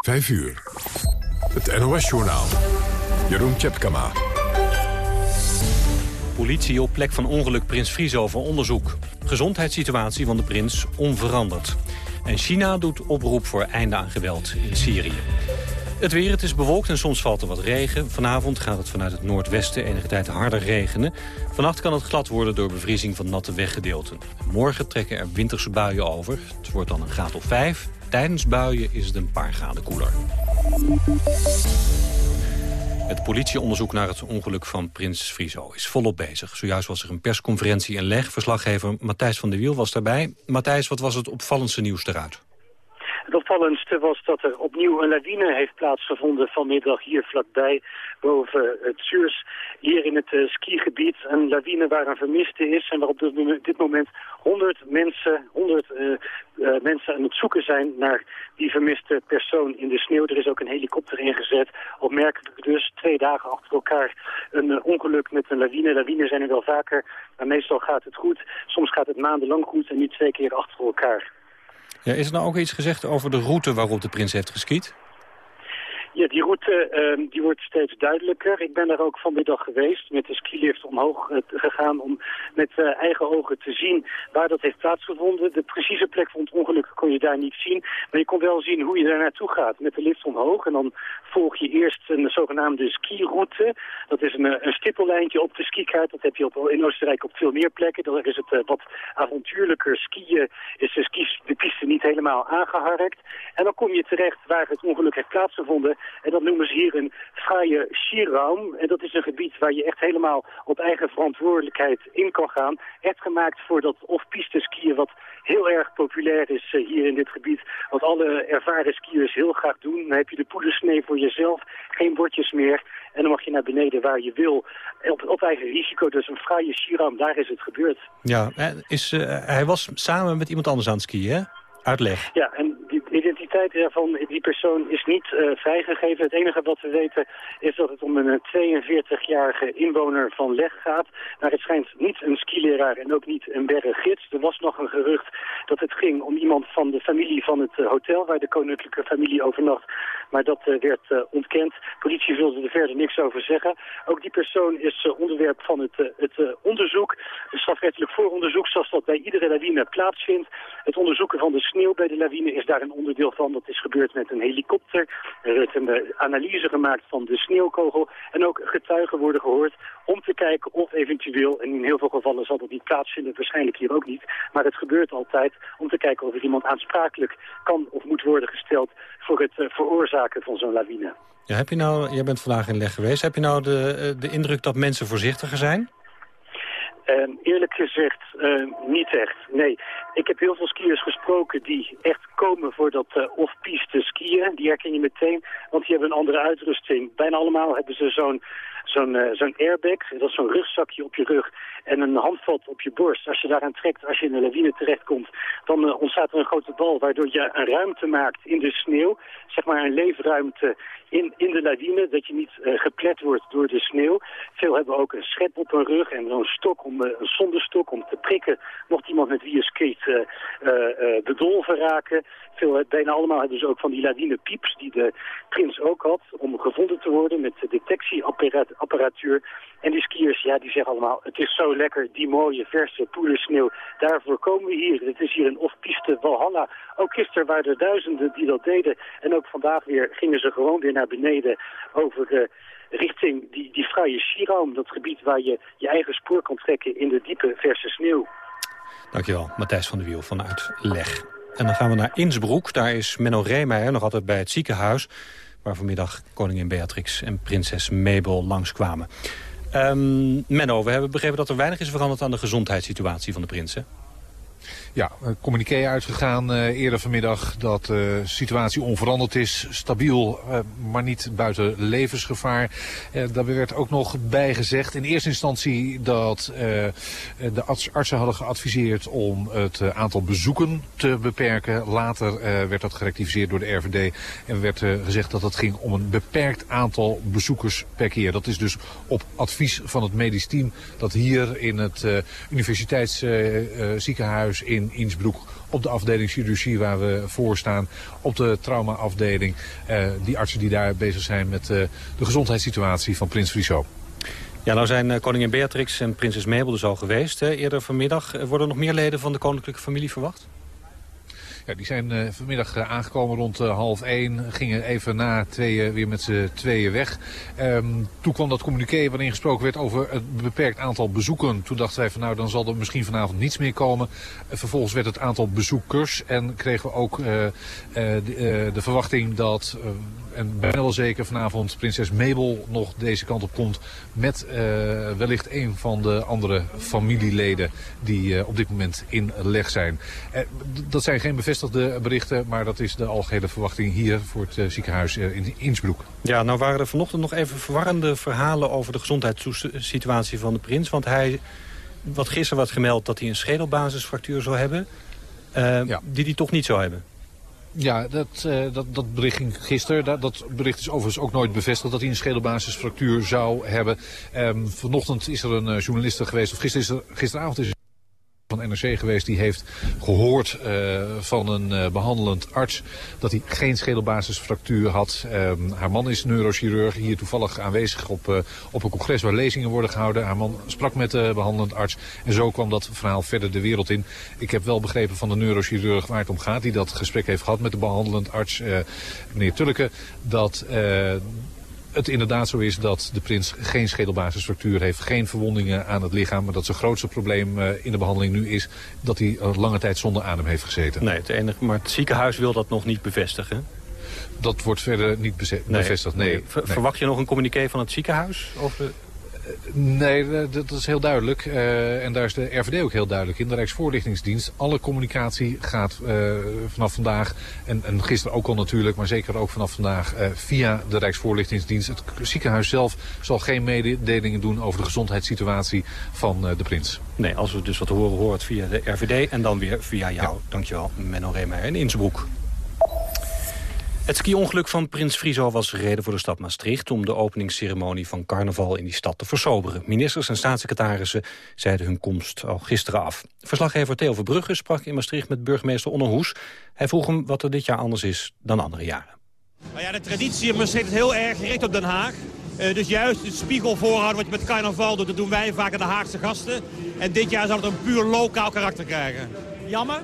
5 uur. Het NOS-journaal. Jeroen Tjepkama. Politie op plek van ongeluk Prins Frizo voor onderzoek. Gezondheidssituatie van de prins onveranderd. En China doet oproep voor einde aan geweld in Syrië. Het weer, het is bewolkt en soms valt er wat regen. Vanavond gaat het vanuit het noordwesten enige tijd harder regenen. Vannacht kan het glad worden door bevriezing van natte weggedeelten. Morgen trekken er winterse buien over. Het wordt dan een graad of 5. Tijdens buien is het een paar graden koeler. Het politieonderzoek naar het ongeluk van Prins Friso is volop bezig. Zojuist was er een persconferentie in Leg. Verslaggever Matthijs van der Wiel was daarbij. Matthijs, wat was het opvallendste nieuws eruit? Het opvallendste was dat er opnieuw een lawine heeft plaatsgevonden vanmiddag hier vlakbij, boven het Zuurs, hier in het uh, skigebied. Een lawine waar een vermiste is en waarop op dit moment 100 mensen, 100 uh, uh, mensen aan het zoeken zijn naar die vermiste persoon in de sneeuw. Er is ook een helikopter ingezet. Opmerkelijk dus twee dagen achter elkaar een ongeluk met een lawine. Lawinen zijn er wel vaker, maar meestal gaat het goed. Soms gaat het maandenlang goed en nu twee keer achter elkaar. Is er nou ook iets gezegd over de route waarop de prins heeft geskiet? Ja, die route uh, die wordt steeds duidelijker. Ik ben daar ook vanmiddag geweest met de skilift omhoog uh, gegaan om met uh, eigen ogen te zien waar dat heeft plaatsgevonden. De precieze plek van het ongeluk kon je daar niet zien, maar je kon wel zien hoe je daar naartoe gaat met de lift omhoog. En dan volg je eerst een zogenaamde skiroute. Dat is een, een stippellijntje op de skikaart. Dat heb je op, in Oostenrijk op veel meer plekken. Daar is het wat avontuurlijker skiën. Is de, skis, de piste niet helemaal aangeharkt. En dan kom je terecht waar het ongeluk heeft plaatsgevonden. En dat noemen ze hier een vrije skiraum. En dat is een gebied waar je echt helemaal op eigen verantwoordelijkheid in kan gaan. Echt gemaakt voor dat off-piste skiën wat heel erg populair is uh, hier in dit gebied. Wat alle ervaren skiers heel graag doen. Dan heb je de poedersnee voor jezelf, geen bordjes meer. En dan mag je naar beneden waar je wil. Op, eigen risico, dus een vrije skiraum, daar is het gebeurd. Ja, is, uh, hij was samen met iemand anders aan het skiën, hè? Uitleg. Ja, en die identiteit van die persoon is niet uh, vrijgegeven. Het enige wat we weten is dat het om een 42-jarige inwoner van Leg gaat. Maar het schijnt niet een skileraar en ook niet een berggids. Er was nog een gerucht dat het ging om iemand van de familie van het uh, hotel... waar de koninklijke familie overnacht. Maar dat werd ontkend. Politie wilde er verder niks over zeggen. Ook die persoon is onderwerp van het, het onderzoek. Het strafrechtelijk vooronderzoek zoals dat bij iedere lawine plaatsvindt. Het onderzoeken van de sneeuw bij de lawine is daar een onderdeel van. Dat is gebeurd met een helikopter. Er werd een analyse gemaakt van de sneeuwkogel. En ook getuigen worden gehoord om te kijken of eventueel, en in heel veel gevallen zal dat niet plaatsvinden, waarschijnlijk hier ook niet, maar het gebeurt altijd om te kijken of er iemand aansprakelijk kan of moet worden gesteld voor het uh, veroorzaken van zo'n lawine. Ja, heb je nou, jij bent vandaag in leg geweest, heb je nou de, de indruk dat mensen voorzichtiger zijn? Uh, eerlijk gezegd, uh, niet echt. Nee, ik heb heel veel skiers gesproken die echt komen voor dat uh, off-piste skiën. Die herken je meteen, want die hebben een andere uitrusting. Bijna allemaal hebben ze zo'n zo'n uh, zo'n airbag, dat is zo'n rugzakje op je rug en een handvat op je borst. Als je daaraan trekt, als je in een lawine terechtkomt, dan uh, ontstaat er een grote bal waardoor je een ruimte maakt in de sneeuw. Zeg maar een leefruimte in, in de lawine, dat je niet uh, geplet wordt door de sneeuw. Veel hebben ook een schep op hun rug en zo'n stok, om, een zonderstok om te prikken. Mocht iemand met wie je skate bedolven raken. Veel, bijna allemaal hebben ze ook van die lawinepieps die de prins ook had, om gevonden te worden met detectieapparatuur. En die skiers, ja, die zeggen allemaal, het is zo lekker, die mooie verse poedersneeuw. Daarvoor komen we hier. Het is hier een off-piste Valhalla. Ook gisteren waren er duizenden die dat deden. En ook vandaag weer gingen ze gewoon weer naar beneden over de richting die, die vrije skiraum. Dat gebied waar je je eigen spoor kan trekken in de diepe verse sneeuw. Dankjewel, Matthijs van der Wiel vanuit Leg. En dan gaan we naar Innsbruck. Daar is Menno Reemeijer nog altijd bij het ziekenhuis... waar vanmiddag koningin Beatrix en prinses Mabel langskwamen. Um, Menno, we hebben begrepen dat er weinig is veranderd aan de gezondheidssituatie van de prins, hè? Ja, een communiqué uitgegaan uh, eerder vanmiddag dat de uh, situatie onveranderd is. Stabiel, maar niet buiten levensgevaar. daar werd ook nog bij gezegd in eerste instantie dat de arts, artsen hadden geadviseerd om het aantal bezoeken te beperken. Later werd dat gerectificeerd door de RVD en werd gezegd dat het ging om een beperkt aantal bezoekers per keer. Dat is dus op advies van het medisch team dat hier in het universiteitsziekenhuis in Innsbruck. Op de afdeling chirurgie waar we voor staan. Op de traumaafdeling. Uh, die artsen die daar bezig zijn met uh, de gezondheidssituatie van Prins Friso. Ja, nou zijn koningin Beatrix en prinses Mabel dus al geweest. Hè, eerder vanmiddag. Worden er nog meer leden van de koninklijke familie verwacht? Die zijn uh, vanmiddag uh, aangekomen rond uh, half één. Gingen even na tweeën weer met z'n tweeën weg. Um, toen kwam dat communiqué waarin gesproken werd over het beperkt aantal bezoeken. Toen dachten wij van nou dan zal er misschien vanavond niets meer komen. vervolgens werd het aantal bezoekers en kregen we ook de, de, verwachting dat en bijna wel zeker vanavond prinses Mabel nog deze kant op komt... met wellicht een van de andere familieleden die op dit moment in leg zijn. Dat zijn geen bevestigde berichten, maar dat is de algehele verwachting hier voor het ziekenhuis in Innsbruck. Ja, nou waren er vanochtend nog even verwarrende verhalen over de gezondheidssituatie van de prins. Want hij, wat gisteren werd gemeld dat hij een schedelbasisfractuur zou hebben... Ja. die hij toch niet zou hebben. Ja, dat, uh, dat, dat bericht ging gisteren. Dat, dat, bericht is overigens ook nooit bevestigd dat hij een schedelbasisfractuur zou hebben. Um, vanochtend is er een uh, journaliste geweest, of gisteren is er, gisteravond is er van NRC geweest. Die heeft gehoord uh, van een uh, behandelend arts dat hij geen schedelbasisfractuur had. Um, haar man is neurochirurg, hier toevallig aanwezig op, uh, op een congres waar lezingen worden gehouden. Haar man sprak met de behandelend arts en zo kwam dat verhaal verder de wereld in. Ik heb wel begrepen van de neurochirurg waar het om gaat, die dat gesprek heeft gehad met de behandelend arts, meneer Tulleke, dat het inderdaad zo is dat de prins geen schedelbasisfractuur heeft, geen verwondingen aan het lichaam. Maar dat zijn grootste probleem uh, in de behandeling nu is dat hij lange tijd zonder adem heeft gezeten. Nee, het enige, maar het ziekenhuis wil dat nog niet bevestigen. Dat wordt verder niet bevestigd, nee. nee. Verwacht je nog een communiqué van het ziekenhuis over Nee, eh, dat is heel duidelijk. Uh, en daar is de RVD ook heel duidelijk in. De Rijksvoorlichtingsdienst. Alle communicatie gaat uh, vanaf vandaag, en, en gisteren ook al natuurlijk, maar zeker ook vanaf vandaag, via de Rijksvoorlichtingsdienst. Het ziekenhuis zelf zal geen mededelingen doen over de gezondheidssituatie van de prins. Nee, als we dus wat horen, horen het via de RVD en dan weer via jou. Ja. Dankjewel, Menno Reemeyer in Innsbruck. Het ski-ongeluk van Prins Friso was reden voor de stad Maastricht... om de openingsceremonie van carnaval in die stad te versoberen. Ministers en staatssecretarissen zeiden hun komst al gisteren af. Verslaggever Theo Verbrugge sprak in Maastricht met burgemeester Onno Hoes. Hij vroeg hem wat er dit jaar anders is dan andere jaren. Nou ja, de traditie in Maastricht is heel erg gericht op Den Haag. Uh, dus juist het spiegel voorhouden wat je met carnaval doet... dat doen wij vaak aan de Haagse gasten. En dit jaar zal het een puur lokaal karakter krijgen. Jammer?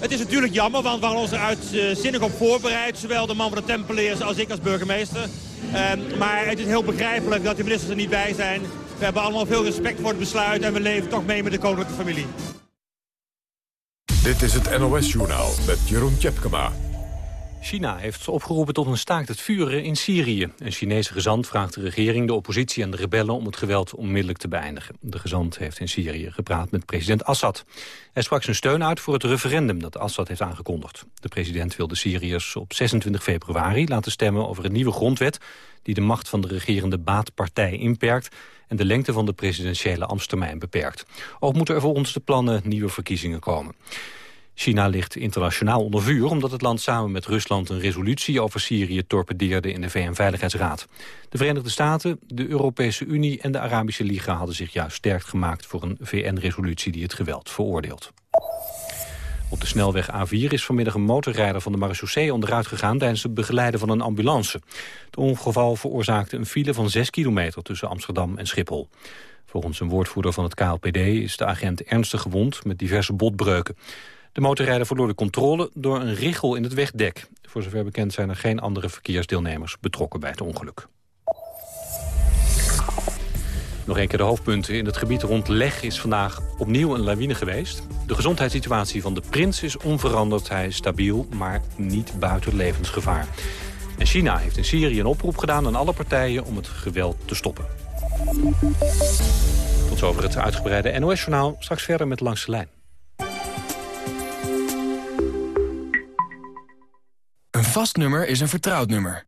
Het is natuurlijk jammer, want we hadden ons er uitzinnig op voorbereid. Zowel de man van de Tempeliers als ik als burgemeester. Um, maar het is heel begrijpelijk dat de ministers er niet bij zijn. We hebben allemaal veel respect voor het besluit en we leven toch mee met de koninklijke familie. Dit is het NOS-journaal met Jeroen Tjepkema. China heeft opgeroepen tot een staakt het vuren in Syrië. Een Chinese gezant vraagt de regering, de oppositie en de rebellen... om het geweld onmiddellijk te beëindigen. De gezant heeft in Syrië gepraat met president Assad. Hij sprak zijn steun uit voor het referendum dat Assad heeft aangekondigd. De president wil de Syriërs op 26 februari laten stemmen over een nieuwe grondwet... die de macht van de regerende baatpartij inperkt en de lengte van de presidentiële ambtstermijn beperkt. Ook moeten er volgens de plannen nieuwe verkiezingen komen. China ligt internationaal onder vuur omdat het land samen met Rusland een resolutie over Syrië torpedeerde in de VN-veiligheidsraad. De Verenigde Staten, de Europese Unie en de Arabische Liga hadden zich juist sterk gemaakt voor een VN-resolutie die het geweld veroordeelt. Op de snelweg A4 is vanmiddag een motorrijder van de marechaussee onderuit gegaan tijdens het begeleiden van een ambulance. Het ongeval veroorzaakte een file van 6 kilometer tussen Amsterdam en Schiphol. Volgens een woordvoerder van het KLPD is de agent ernstig gewond met diverse botbreuken. De motorrijder verloor de controle door een richel in het wegdek. Voor zover bekend zijn er geen andere verkeersdeelnemers betrokken bij het ongeluk. Nog een keer de hoofdpunten. In het gebied rond Leg is vandaag opnieuw een lawine geweest. De gezondheidssituatie van de prins is onveranderd. Hij is stabiel, maar niet buiten levensgevaar. En China heeft in Syrië een oproep gedaan aan alle partijen om het geweld te stoppen. Tot zover het uitgebreide NOS-journaal. Straks verder met Langs de Lijn. Vast nummer is een vertrouwd nummer.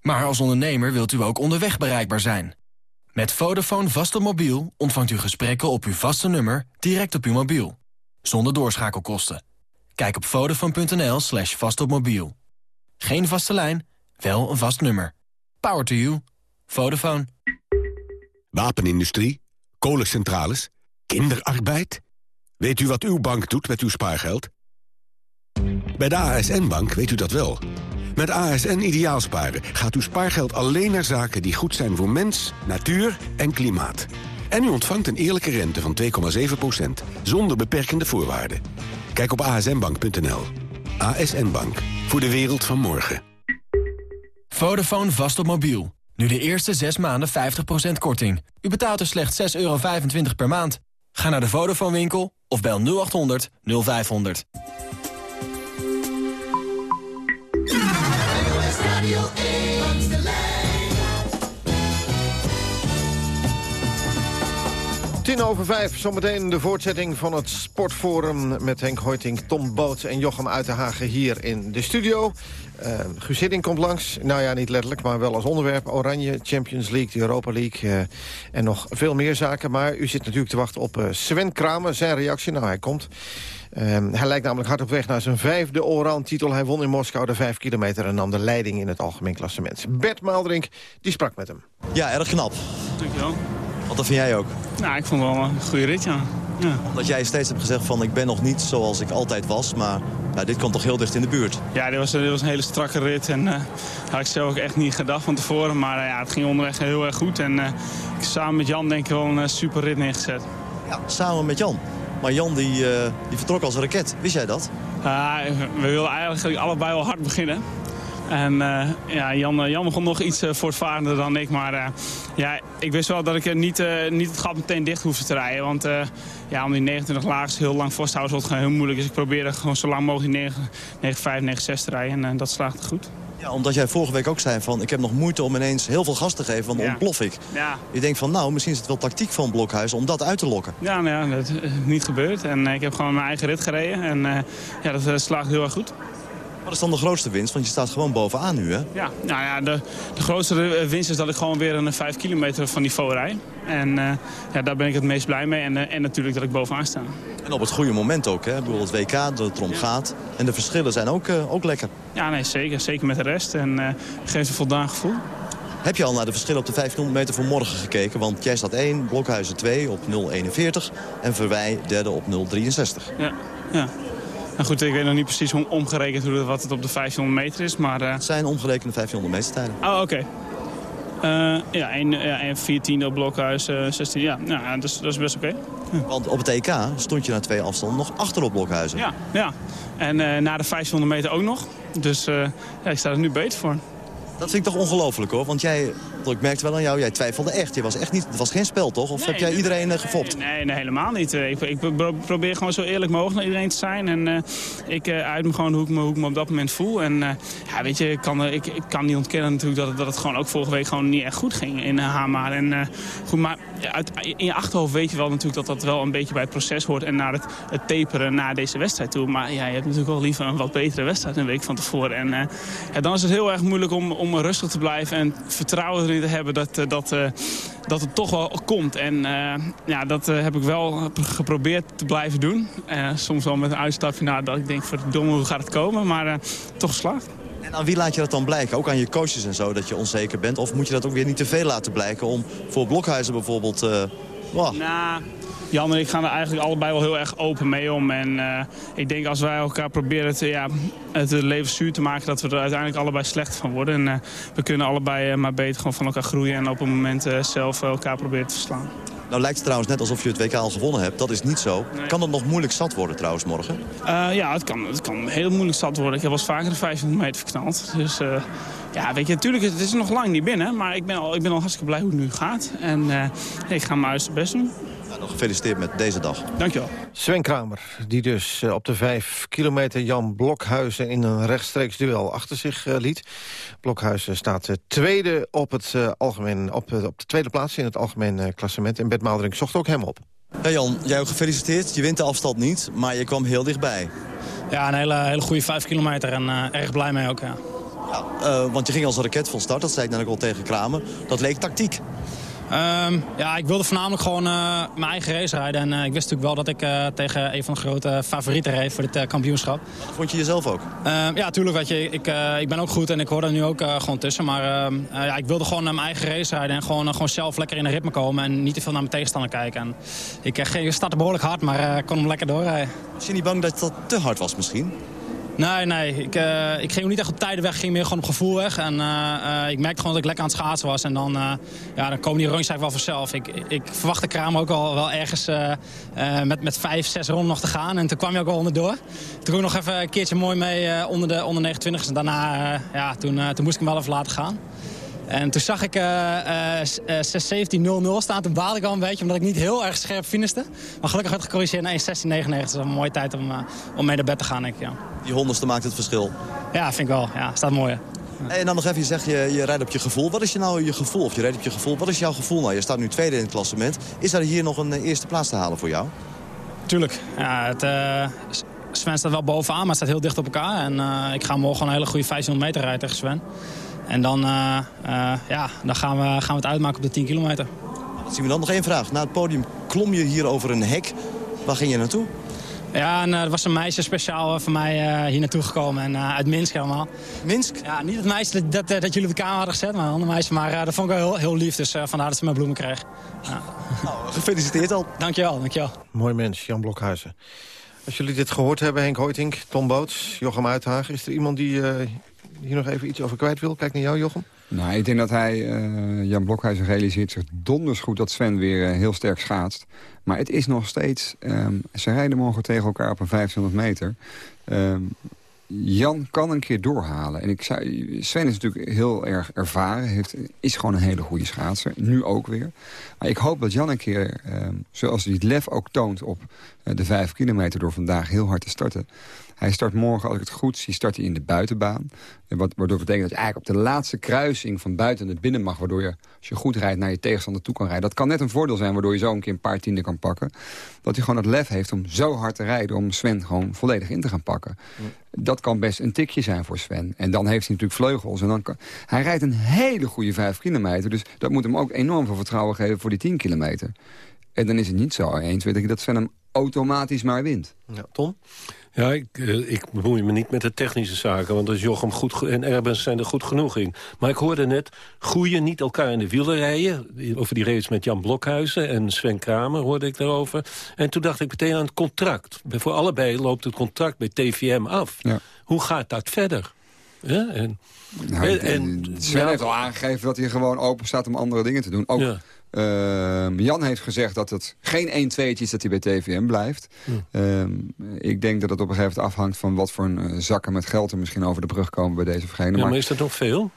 Maar als ondernemer wilt u ook onderweg bereikbaar zijn. Met Vodafone vast op mobiel ontvangt u gesprekken op uw vaste nummer direct op uw mobiel. Zonder doorschakelkosten. Kijk op vodafone.nl slash vastopmobiel. Geen vaste lijn, wel een vast nummer. Power to you. Vodafone. Wapenindustrie, kolencentrales, kinderarbeid... Weet u wat uw bank doet met uw spaargeld? Bij de ASN-bank weet u dat wel. Met ASN Ideaalsparen gaat uw spaargeld alleen naar zaken die goed zijn voor mens, natuur en klimaat. En u ontvangt een eerlijke rente van 2,7%, zonder beperkende voorwaarden. Kijk op asnbank.nl. ASN Bank, voor de wereld van morgen. Vodafone vast op mobiel. Nu de eerste 6 maanden 50% korting. U betaalt er slechts 6,25 euro per maand. Ga naar de Vodafone winkel of bel 0800 0500. Tien over vijf, zometeen de voortzetting van het Sportforum... met Henk Hoiting, Tom Boot en Jochem Uitenhagen hier in de studio. Uh, Guus Hiddink komt langs, nou ja, niet letterlijk, maar wel als onderwerp. Oranje, Champions League, de Europa League uh, en nog veel meer zaken. Maar u zit natuurlijk te wachten op uh, Sven Kramer, zijn reactie. Nou, hij komt. Ehm, hij lijkt namelijk hard op weg naar zijn vijfde allround-titel. Hij won in Moskou de vijf kilometer en nam de leiding in het algemeen klassement. Bert Maaldrink, die sprak met hem. Ja, erg knap. Dankjewel. Wat dat vind jij ook? Nou, ik vond het wel een goede rit, ja. ja. Omdat jij steeds hebt gezegd van ik ben nog niet zoals ik altijd was, maar nou, dit komt toch heel dicht in de buurt. Ja, dit was, dit was een hele strakke rit en uh, had ik zelf ook echt niet gedacht van tevoren. Maar uh, ja, het ging onderweg heel erg goed en uh, ik samen met Jan denk ik wel een super rit neergezet. Ja, samen met Jan. Maar Jan die, die vertrok als een raket. Wist jij dat? we wilden eigenlijk allebei wel hard beginnen. En uh, ja, Jan, Jan begon nog iets voortvarender dan ik. Maar ja, ik wist wel dat ik niet, niet het gat meteen dicht hoefde te rijden. Want ja, om die 29 laagjes heel lang vast te houden, is gewoon heel moeilijk. Dus ik probeerde gewoon zo lang mogelijk die 9, 9,5, 9,6 te rijden. En dat slaagde goed. Ja, omdat jij vorige week ook zei van ik heb nog moeite om ineens heel veel gas te geven, want dan ja. ontplof ik. Ja. Je denkt van nou, misschien is het wel tactiek van Blokhuis om dat uit te lokken. Ja, nou ja dat is niet gebeurd. En ik heb gewoon mijn eigen rit gereden en uh, ja, dat slaagt heel erg goed. Wat is dan de grootste winst? Want je staat gewoon bovenaan nu, hè? Ja, nou ja, de, de grootste winst is dat ik gewoon weer een 5 kilometer van niveau rij. En uh, ja, daar ben ik het meest blij mee. En, uh, en natuurlijk dat ik bovenaan sta. En op het goede moment ook, hè? Bijvoorbeeld het WK, dat het erom ja. gaat. En de verschillen zijn ook, uh, ook lekker. Ja, nee, zeker. Zeker met de rest. En geeft een voldaan gevoel. Heb je al naar de verschillen op de 500 meter voor morgen gekeken? Want jij staat 1, Blokhuizen 2 op 0,41 en Verwij derde op 0,63. Ja, ja. Nou goed, ik weet nog niet precies hoe omgerekend hoe, wat het op de 1500 meter is, maar... Uh... Het zijn omgerekende 1500 meter tijden. Oh, oké. Okay. Uh, ja, 1, ja, 14 op Blokhuis, uh, 16, ja, nou, dat, is, dat is best oké. Okay. Ja. Want op het EK stond je na twee afstanden nog achter op Blokhuizen. Ja, ja. en na de 1500 meter ook nog. Dus ja, ik sta er nu beter voor. Dat vind ik toch ongelooflijk hoor, want jij, ik merkte wel aan jou, jij twijfelde echt. Je was echt niet, het was geen spel toch? Of nee, heb jij iedereen uh, gefopt? Nee, nee, helemaal niet. Ik, ik, probeer gewoon zo eerlijk mogelijk naar iedereen te zijn. En uh, ik uh, uit me gewoon hoe ik me, hoe ik me op dat moment voel. En ja, weet je, ik kan, ik, ik kan niet ontkennen natuurlijk dat het, dat het gewoon ook vorige week gewoon niet echt goed ging in Hama. En goed, maar uit, in je achterhoofd weet je wel natuurlijk dat dat wel een beetje bij het proces hoort. En naar het, het taperen naar deze wedstrijd toe. Maar ja, je hebt natuurlijk wel liever een wat betere wedstrijd een week van tevoren. En ja, dan is het heel erg moeilijk om, om rustig te blijven en vertrouwen hebben dat, dat, uh, dat het toch wel komt. En uh, ja, dat uh, heb ik wel geprobeerd te blijven doen. soms wel met een uitstapje naar dat ik denk, verdomme, hoe gaat het komen? Maar toch geslaagd. En aan wie laat je dat dan blijken? Ook aan je coaches en zo, dat je onzeker bent? Of moet je dat ook weer niet te veel laten blijken om voor Blokhuizen bijvoorbeeld... Wow. Nou, Jan en ik gaan er eigenlijk allebei wel heel erg open mee om. En uh, ik denk als wij elkaar proberen te, ja, het leven zuur te maken... dat we er uiteindelijk allebei slecht van worden. En uh, we kunnen allebei uh, maar beter gewoon van elkaar groeien... en op een moment zelf elkaar proberen te verslaan. Nou lijkt het trouwens net alsof je het WK al gewonnen hebt. Dat is niet zo. Nee. Kan het nog moeilijk zat worden trouwens morgen? ja, het kan, het kan heel moeilijk zat worden. Ik heb wel eens vaker de 500 meter verknald. Dus ja, weet je, natuurlijk, het is nog lang niet binnen. Maar ik ben al, ik ben al hartstikke blij hoe het nu gaat. En ik ga mijn uiterste best doen. Nog gefeliciteerd met deze dag. Dankjewel. Sven Kramer, die dus uh, op de vijf kilometer Jan Blokhuizen... in een rechtstreeks duel achter zich uh, liet. Blokhuizen staat uh, tweede op, het, algemeen, op, op de tweede plaats in het algemeen klassement. En Bert Maalderink zocht ook hem op. Ja, Jan, jij ook gefeliciteerd. Je wint de afstand niet, maar je kwam heel dichtbij. Ja, een hele, hele goede vijf kilometer en erg blij mee ook, ja. ja want je ging als een raket van start, dat zei ik net ook al tegen Kramer. Dat leek tactiek. Ehm, ja, ik wilde voornamelijk gewoon uh, mijn eigen race rijden. En uh, ik wist natuurlijk wel dat ik uh, tegen een van de grote favorieten reed voor dit kampioenschap. Vond je jezelf ook? Ehm, ja, tuurlijk. Weet je, ik, ik ben ook goed en ik hoor er nu ook gewoon tussen. Maar ehm, ja, ik wilde gewoon mijn eigen race rijden en gewoon, gewoon zelf lekker in de ritme komen. En niet te veel naar mijn tegenstander kijken. En ik startte behoorlijk hard, maar ik kon hem lekker doorrijden. Was je niet bang dat dat te hard was misschien? Nee, nee. Ik, uh, ik ging niet echt op tijden weg. Ik ging meer gewoon op gevoel weg. En uh, uh, ik merkte gewoon dat ik lekker aan het schaatsen was. En dan, ja, dan komen die rondjes eigenlijk wel vanzelf. Ik, ik verwachtte Kraam ook al wel ergens met, met vijf, zes ronden nog te gaan. En toen kwam je ook al onderdoor. Toen ik nog even een keertje mooi mee onder de onder 29's. En daarna ja, toen, toen moest ik hem wel even laten gaan. En toen zag ik uh, uh, 6.17.00 staan. Toen baalde ik al een beetje, omdat ik niet heel erg scherp finiste. Maar gelukkig werd gecorrigeerd naar 1.16.99. Dat is een mooie tijd om, uh, om mee naar bed te gaan, denk ik. Ja. Die honderdste maakt het verschil? Ja, vind ik wel. Ja, staat mooi. En dan nog even, je zegt je, je rijdt op je gevoel. Wat is je nou je gevoel? Of je rijdt op je gevoel. Wat is jouw gevoel nou? Je staat nu tweede in het klassement. Is er hier nog een eh, eerste plaats te halen voor jou? Tuurlijk. Ja, het, uh, Sven staat wel bovenaan, maar staat heel dicht op elkaar. En uh, ik ga morgen een hele goede 1500 meter rijden tegen Sven. En dan, uh, uh, ja, dan gaan, we, gaan we het uitmaken op de 10 kilometer. Wat zien we dan? Nog één vraag. Na het podium klom je hier over een hek. Waar ging je naartoe? Ja, en, uh, er was een meisje speciaal voor mij hier naartoe gekomen. En, uit Minsk helemaal. Minsk? Ja, niet het meisje dat, dat, jullie op de kamer hadden gezet, maar een ander meisje. Maar dat vond ik wel heel, heel lief, dus vandaar dat ze mijn bloemen kreeg. Ja. Nou, gefeliciteerd al. Dankjewel, dankjewel. Mooi mens, Jan Blokhuizen. Als jullie dit gehoord hebben, Henk Hoytink, Tom Boots, Jochem Uithagen... is er iemand die hier nog even iets over kwijt wil? Kijk naar jou, Jochem. Nou, ik denk dat hij, uh, Jan Blokhuizen realiseert zich donders goed dat Sven weer uh, heel sterk schaatst. Maar het is nog steeds, um, ze rijden morgen tegen elkaar op een 1500 meter. Um, Jan kan een keer doorhalen. En ik zei, Sven is natuurlijk heel erg ervaren. Heeft, is gewoon een hele goede schaatser. Nu ook weer. Ik hoop dat Jan een keer, um, zoals hij het lef ook toont op uh, de vijf kilometer... door vandaag heel hard te starten hij start morgen, als ik het goed zie, start hij in de buitenbaan. Wat, waardoor betekent dat je eigenlijk op de laatste kruising van buiten naar binnen mag. Waardoor je, als je goed rijdt, naar je tegenstander toe kan rijden. Dat kan net een voordeel zijn, waardoor je zo een keer een paar tienden kan pakken. Dat hij gewoon het lef heeft om zo hard te rijden, om Sven gewoon volledig in te gaan pakken. Dat kan best een tikje zijn voor Sven. En dan heeft hij natuurlijk vleugels. En dan kan, hij rijdt een hele goede vijf kilometer. Dus dat moet hem ook enorm veel vertrouwen geven voor die 10 kilometer. En dan is het niet zo eens, weet ik, dat Sven hem automatisch maar wint. Ja, Tom? Ja, ik, uh, ik bemoei me niet met de technische zaken... want als Jochem goed en Erbens zijn er goed genoeg in. Maar ik hoorde net, groeien niet elkaar in de wielen rijden. Over die race met Jan Blokhuizen en Sven Kramer hoorde ik daarover. En toen dacht ik meteen aan het contract. Voor allebei loopt het contract bij TVM af. Ja. Hoe gaat dat verder? Ja, en, nou, en, Sven heeft al aangegeven dat hij gewoon open staat om andere dingen te doen. Ook ja. Uh, Jan heeft gezegd dat het geen 1-2'tje is dat hij bij TVM blijft. Uh, ik denk dat het op een gegeven moment afhangt van wat voor een, uh, zakken met geld er misschien over de brug komen bij deze vergenen. Ja, maar is dat nog veel?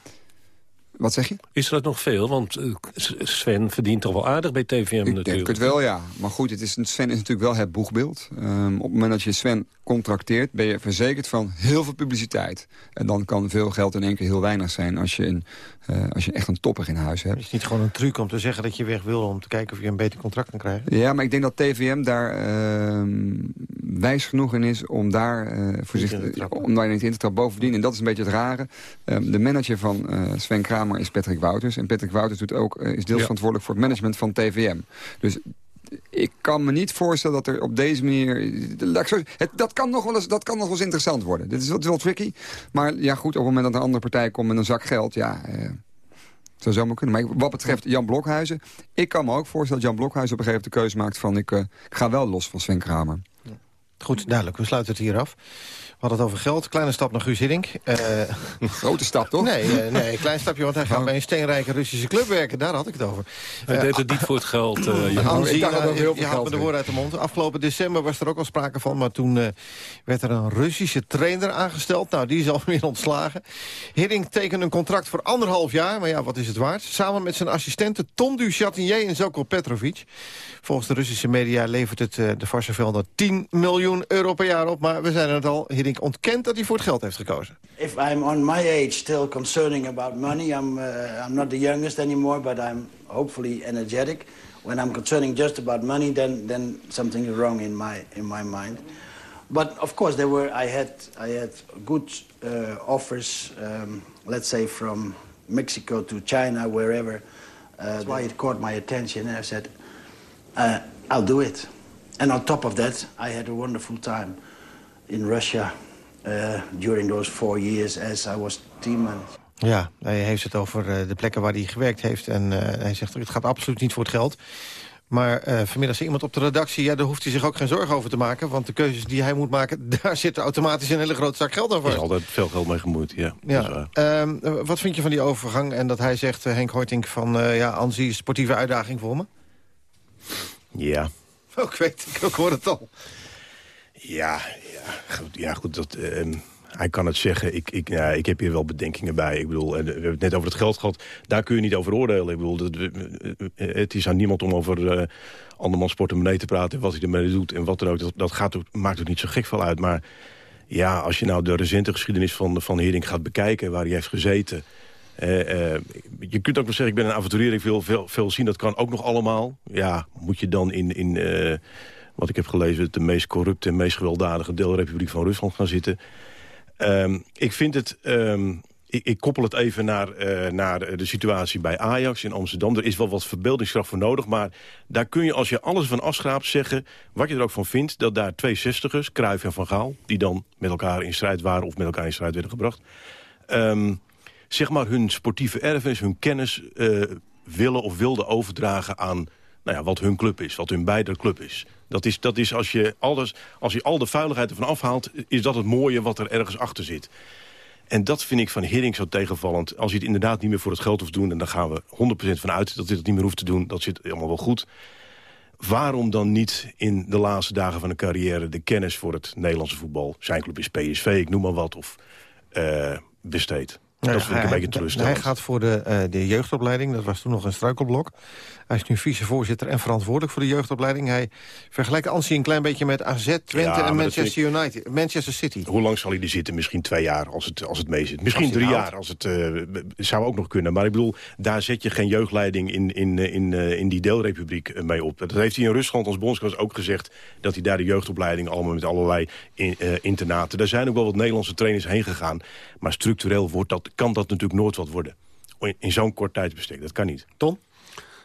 Wat zeg je? Is dat nog veel? Want uh, Sven verdient toch wel aardig bij TVM ik natuurlijk. Ik denk het wel, ja. Maar goed, het is, Sven is natuurlijk wel het boegbeeld. Um, op het moment dat je Sven contracteert... ben je verzekerd van heel veel publiciteit. En dan kan veel geld in één keer heel weinig zijn... als je, een, uh, als je echt een topper in huis hebt. Het is niet gewoon een truc om te zeggen dat je weg wil... om te kijken of je een beter contract kan krijgen? Ja, maar ik denk dat TVM daar uh, wijs genoeg in is... om daar, uh, voorzichtig, om daar niet in te trappen. Bovendien, en dat is een beetje het rare... Um, de manager van uh, Sven Kramer is Patrick Wouters. En Patrick Wouters doet ook, is deels ja. verantwoordelijk voor het management van TVM. Dus ik kan me niet voorstellen dat er op deze manier... Dat, kan nog wel eens, dat kan nog wel eens interessant worden. Dit is wel, wel tricky. Maar ja, goed, op het moment dat een andere partij komt met een zak geld... ja, eh, zou zomaar kunnen. Maar wat betreft Jan Blokhuizen... ik kan me ook voorstellen dat Jan Blokhuizen op een gegeven moment de keuze maakt... van ik, uh, ik ga wel los van Sven Kramer. Goed, duidelijk. We sluiten het hier af. We hadden het over geld. Kleine stap naar Guus Hiddink. Uh, Grote stap, toch? Nee, uh, nee, klein stapje, want hij gaat oh. bij een steenrijke Russische club werken. Daar had ik het over. Hij deed het niet voor het geld. Uh, je Anzi, ik dacht dat heel veel je had me de woord uit de mond. Afgelopen december was er ook al sprake van. Maar toen werd er een Russische trainer aangesteld. Nou, die is alweer ontslagen. Hiddink tekende een contract voor anderhalf jaar. Maar ja, wat is het waard? Samen met zijn assistenten Tom du Chatinier en Zelko Petrovic. Volgens de Russische media levert het de Varsenvelder 10 miljoen euro per jaar op. Maar we zijn het al, Hiddink ontkent dat hij voor het geld heeft gekozen. If I'm on my age still concerning about money, I'm, uh, I'm not the youngest anymore, but I'm hopefully energetic. When I'm concerning just about money, then, then something is wrong in my, in my mind. But of course, there were, I had, I had good uh, offers, um, let's say from Mexico to China, wherever. That's why it caught my attention, and I said, uh, I'll do it. And on top of that, I had a wonderful time in Russia uh, during those four years as I was team manager. Ja, hij heeft het over uh, de plekken waar hij gewerkt heeft. En uh, hij zegt, het gaat absoluut niet voor het geld. Maar uh, vanmiddag zei iemand op de redactie... ja, daar hoeft hij zich ook geen zorgen over te maken. Want de keuzes die hij moet maken... daar zit automatisch een hele grote zak geld aan vast. Er is altijd veel geld mee gemoeid, ja. ja. Uh, wat vind je van die overgang? En dat hij zegt, Henk Hoytink, van... ja, Anzi, sportieve uitdaging voor me? Ja. Oh, ik weet ik, ik hoor het al. Ja, ja, goed, ja, goed dat... Uh, hij kan het zeggen, ik, ik, ja, ik heb hier wel bedenkingen bij. Ik bedoel, we hebben het net over het geld gehad. Daar kun je niet over oordelen. Ik bedoel, dat, het is aan niemand om over uh, andermans portemonnee te praten... wat hij ermee doet en wat dan ook. Dat, dat maakt ook niet zo gek veel uit. Maar ja, als je nou de recente geschiedenis van, van Hering gaat bekijken... waar hij heeft gezeten... Je kunt ook nog zeggen, ik ben een avonturier, ik wil veel, veel zien. Dat kan ook nog allemaal. Ja, moet je dan in... in wat ik heb gelezen, de meest corrupte en meest gewelddadige deelrepubliek van Rusland gaan zitten. Um, ik vind het... Um, ik, ik, koppel het even naar, uh, naar de situatie bij Ajax in Amsterdam. Er is wel wat verbeeldingskracht voor nodig. Maar daar kun je, als je alles van afschraapt, zeggen... wat je er ook van vindt, dat daar twee zestigers, Cruijff en Van Gaal... die dan met elkaar in strijd waren of met elkaar in strijd werden gebracht... Um, zeg maar hun sportieve erfenis, hun kennis... Uh, willen of wilden overdragen aan nou ja, wat hun club is, wat hun beide club is. Dat is, dat is als, je alles, als je al de vuiligheid ervan afhaalt... is dat het mooie wat er ergens achter zit. En dat vind ik van Hering zo tegenvallend. Als je het inderdaad niet meer voor het geld hoeft doen... en daar gaan we 100% van uit dat hij het niet meer hoeft te doen... dat zit allemaal wel goed. Waarom dan niet in de laatste dagen van een carrière... de kennis voor het Nederlandse voetbal... zijn club is PSV, ik noem maar wat, of uh, besteed? Dat vind ik een beetje teleurstellend. Hij gaat voor de, uh, de jeugdopleiding. Dat was toen nog een struikelblok. Hij is nu vicevoorzitter en verantwoordelijk voor de jeugdopleiding. Hij vergelijkt Ansi een klein beetje met AZ, Twente ja, en Manchester ik... United. Manchester City. Hoe lang zal hij er zitten? Misschien twee jaar als het, als het mee zit. Misschien drie jaar als het uh, zou ook nog kunnen. Maar ik bedoel, daar zet je geen jeugdleiding in, in, in, uh, in die deelrepubliek mee op. Dat heeft hij in Rusland als bondscoach ook gezegd. Dat hij daar de jeugdopleiding allemaal met allerlei in, internaten. Daar zijn ook wel wat Nederlandse trainers heen gegaan. Maar structureel wordt dat, kan dat natuurlijk nooit wat worden. In, in zo'n kort tijdsbestek. Dat kan niet. Ton?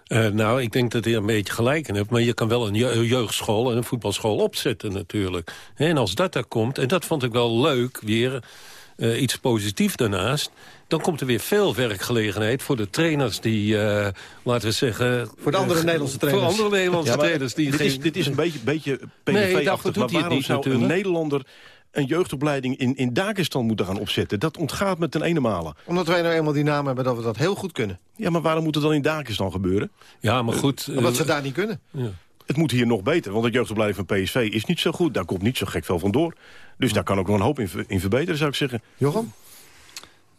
Uh, nou, ik denk dat hij een beetje gelijk in hebt. Maar je kan wel een je jeugdschool en een voetbalschool opzetten natuurlijk. En als dat daar komt, en dat vond ik wel leuk, weer uh, iets positiefs daarnaast... dan komt er weer veel werkgelegenheid voor de trainers die, uh, laten we zeggen... Voor de andere Nederlandse trainers. Voor andere Nederlandse ja, trainers. Die dit, geen... is, dit is een beetje, beetje PSV-achtig, nee, maar waarom niet, zou natuurlijk. een Nederlander een jeugdopleiding in, in Dagestan moeten gaan opzetten. Dat ontgaat met ten ene malen. Omdat wij nou eenmaal die naam hebben dat we dat heel goed kunnen. Ja, maar waarom moet het dan in Dagestan gebeuren? Ja, maar goed... Uh, Omdat ze daar niet kunnen. Ja. Het moet hier nog beter, want de jeugdopleiding van PSV is niet zo goed. Daar komt niet zo gek veel van door. Dus daar kan ook nog een hoop in, in verbeteren, zou ik zeggen. Jochem?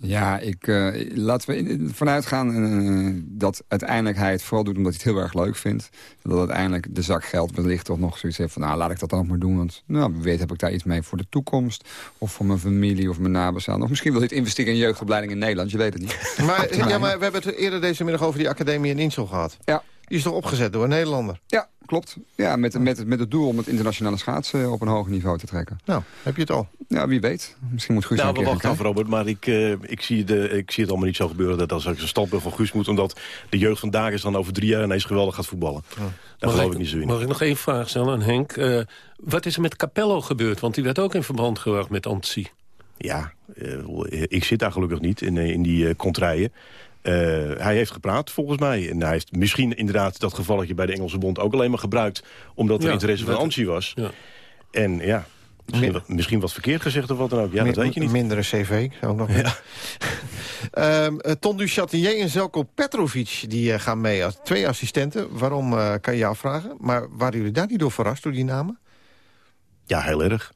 Ja, ik, uh, laten we vanuit gaan uh, dat uiteindelijk hij het vooral doet omdat hij het heel erg leuk vindt. Dat uiteindelijk de zak geld wellicht toch nog zoiets heeft van... nou, laat ik dat dan ook maar doen, want nou, wie weet heb ik daar iets mee voor de toekomst. Of voor mijn familie of mijn nabestaanden. Of misschien wil hij het investeren in jeugdopleiding in Nederland, je weet het niet. Maar, ja, maar we hebben het eerder deze middag over die academie in Insel gehad. Ja. Die is toch opgezet door een Nederlander? Ja, klopt. Ja, met, met, met het doel om het internationale schaatsen op een hoger niveau te trekken. Nou, heb je het al? Ja, wie weet. Misschien moet Guus nou, we wachten af, Robert. Maar ik, uh, ik, zie de, ik zie het allemaal niet zo gebeuren... dat als ik een standbeeld van Guus moet... omdat de jeugd van Dagen dan over drie jaar ineens geweldig gaat voetballen. Ja. Daar geloof ik niet zo in. Mag ik nog één vraag stellen aan Henk? Uh, wat is er met Capello gebeurd? Want die werd ook in verband gebracht met Antsi. Ja, uh, ik zit daar gelukkig niet in, in die uh, kontrijen. Uh, hij heeft gepraat, volgens mij. En hij heeft misschien inderdaad dat gevalletje bij de Engelse Bond... ook alleen maar gebruikt omdat er ja, interesse van Ansi was. Ja. En ja, misschien, wat, misschien wat verkeerd gezegd of wat dan ook. Ja, dat weet je niet. Mindere cv, ook nog ja. um, Ton du Chatelier en Zelko Petrovic die uh, gaan mee als twee assistenten. Waarom uh, kan je je afvragen? Maar waren jullie daar niet door verrast door die namen? Ja, heel erg.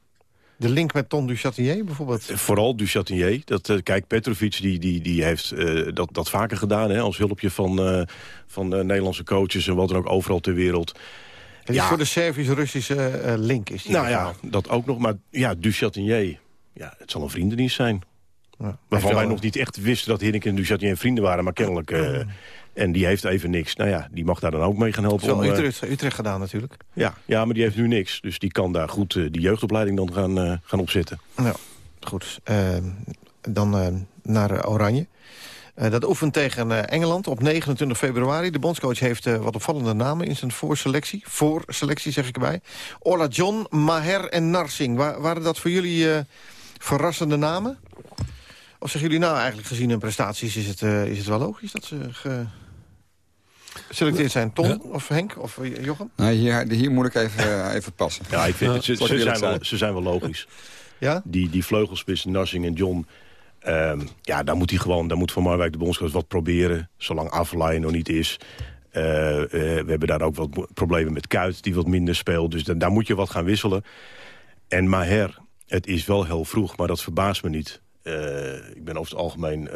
De link met Ton Duchatinier bijvoorbeeld? Vooral Duchatinier. Dat, uh, kijk, Petrovic die, die, die heeft uh, dat, dat vaker gedaan... Hè, als hulpje van, uh, van Nederlandse coaches en wat dan ook overal ter wereld. Het ja. voor de Servisch-Russische link is die Nou ja, dat ook nog. Maar ja, Duchatinier, ja, het zal een vriendendienst zijn. Ja, Waarvan wij nog niet echt wisten dat Hiddink en Duchatinier vrienden waren. Maar kennelijk... En die heeft even niks. Nou ja, die mag daar dan ook mee gaan helpen. Zo om, Utrecht, Utrecht gedaan natuurlijk. Ja, ja, maar die heeft nu niks. Dus die kan daar goed uh, die jeugdopleiding dan gaan, uh, gaan opzetten. Ja, goed. Uh, dan naar Oranje. Uh, dat oefent tegen uh, Engeland op 29 februari. De bondscoach heeft uh, wat opvallende namen in zijn voorselectie. Voorselectie zeg ik erbij. Ola John, Maher en Narsing. Wa waren dat voor jullie verrassende namen? Of zeggen jullie nou eigenlijk gezien hun prestaties... is het, is het wel logisch dat ze geselecteerd zijn? Tom of Henk of Jochem? Nou, hier, hier moet ik even, even passen. Ja, ik vind, ze, ze, zijn wel, ze zijn wel logisch. Ja? Die, die vleugelspitsen Narsing en John... Um, ja, daar moet hij gewoon, daar moet Van Marwijk de bondscoach wat proberen. Zolang Averlaaien nog niet is. Uh, uh, we hebben daar ook wat problemen met Kuit, die wat minder speelt. Dus da daar moet je wat gaan wisselen. En Maher, het is wel heel vroeg, maar dat verbaast me niet. Uh, ik ben over het algemeen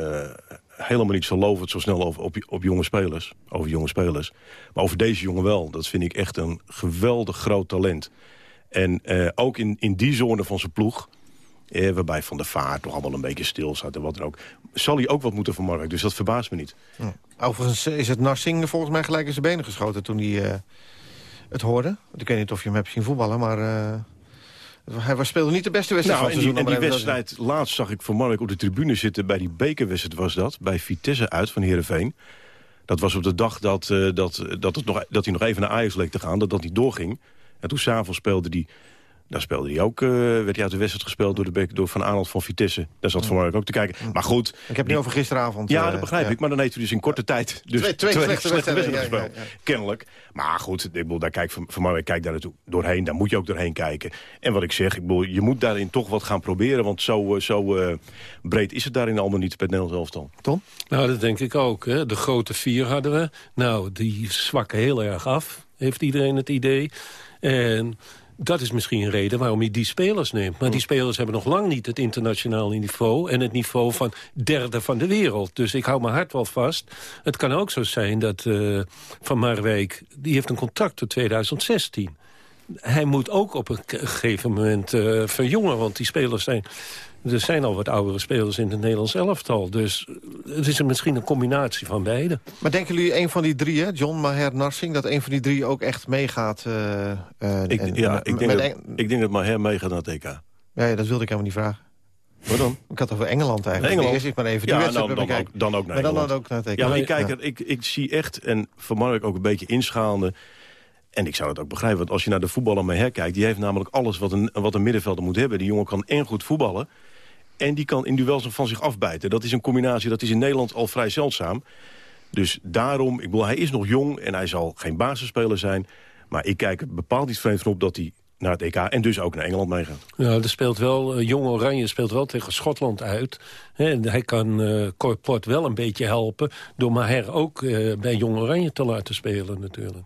helemaal niet zo lovend zo snel over, op, op jonge spelers. Over jonge spelers. Maar over deze jongen wel. Dat vind ik echt een geweldig groot talent. En ook in, in die zone van zijn ploeg eh, waarbij Van der Vaart toch allemaal een beetje stil zat en wat dan ook. Zal hij ook wat moeten van dus dat verbaast me niet. Ja. Overigens is het Narsing volgens mij gelijk in zijn benen geschoten toen hij uh, het hoorde. Ik weet niet of je hem hebt zien voetballen, maar... hij speelde niet de beste wedstrijd nou, van het seizoen. En die, wedstrijd, laatst zag ik Van Marwijk op de tribune zitten... bij die bekerwedstrijd was dat, bij Vitesse uit van Heerenveen. Dat was op de dag dat, uh, dat, dat, het nog, dat hij nog even naar Ajax leek te gaan, dat dat niet doorging. En toen s'avonds speelde hij daar speelde hij ook, uh, werd hij uit de wedstrijd gespeeld door, de Beek, door Van Arnold van Vitesse. Daar zat Van Marwijk ook te kijken. Maar goed. Ik heb het nu over gisteravond. Ja, dat eh, begrijp ik. Maar dan heeft hij dus in korte tijd dus twee, twee, slechte, wedstrijden gespeeld. Kennelijk. Maar goed, ik bedoel, daar kijkt Van, van Marwijk kijkt daar naartoe doorheen. Daar moet je ook doorheen kijken. En wat ik zeg, ik bedoel, je moet daarin toch wat gaan proberen. Want zo, uh, zo uh, breed is het daarin allemaal niet bij het Nederlands elftal. Tom? Nou, dat denk ik ook. Hè. De grote vier hadden we. Nou, die zwakken heel erg af. Heeft iedereen het idee. En dat is misschien een reden waarom hij die spelers neemt. Maar die spelers hebben nog lang niet het internationale niveau... en het niveau van derde van de wereld. Dus ik hou mijn hart wel vast. Het kan ook zo zijn dat uh, Van Marwijk... die heeft een contract tot 2016 hij moet ook op een gegeven moment uh, verjongen. Want die spelers zijn... Er zijn al wat oudere spelers in het Nederlands elftal. Dus het is misschien een combinatie van beide. Maar denken jullie een van die drie, hè, John Maher Narsing... dat een van die drie ook echt meegaat? Uh, uh, ik, en, ja, ik denk, dat, ik denk dat Maher meegaat naar het EK. Ja, dat wilde ik helemaal niet vragen. Wat dan? Ik had over Engeland eigenlijk. Engeland. Eerst maar even die ja, nou, dan, ook, dan ook naar maar dan ook naar het EK. Ja, maar ik, kijk, ja. ik, ik zie echt, en Van Marwijk ook een beetje inschaalde... En ik zou het ook begrijpen, want als je naar de voetballer mee herkijkt... die heeft namelijk alles wat een, wat een middenvelder moet hebben. Die jongen kan en goed voetballen... en die kan in duels van zich afbijten. Dat is een combinatie, dat is in Nederland al vrij zeldzaam. Dus daarom, ik bedoel, hij is nog jong en hij zal geen basisspeler zijn... maar ik kijk bepaald niet vreemd van op dat hij naar het EK en dus ook naar Engeland meegaat. Ja, er speelt wel, uh, Jong Oranje speelt wel tegen Schotland uit. Hij kan uh, Cor Port wel een beetje helpen... door Maher ook uh, bij Jong Oranje te laten spelen natuurlijk.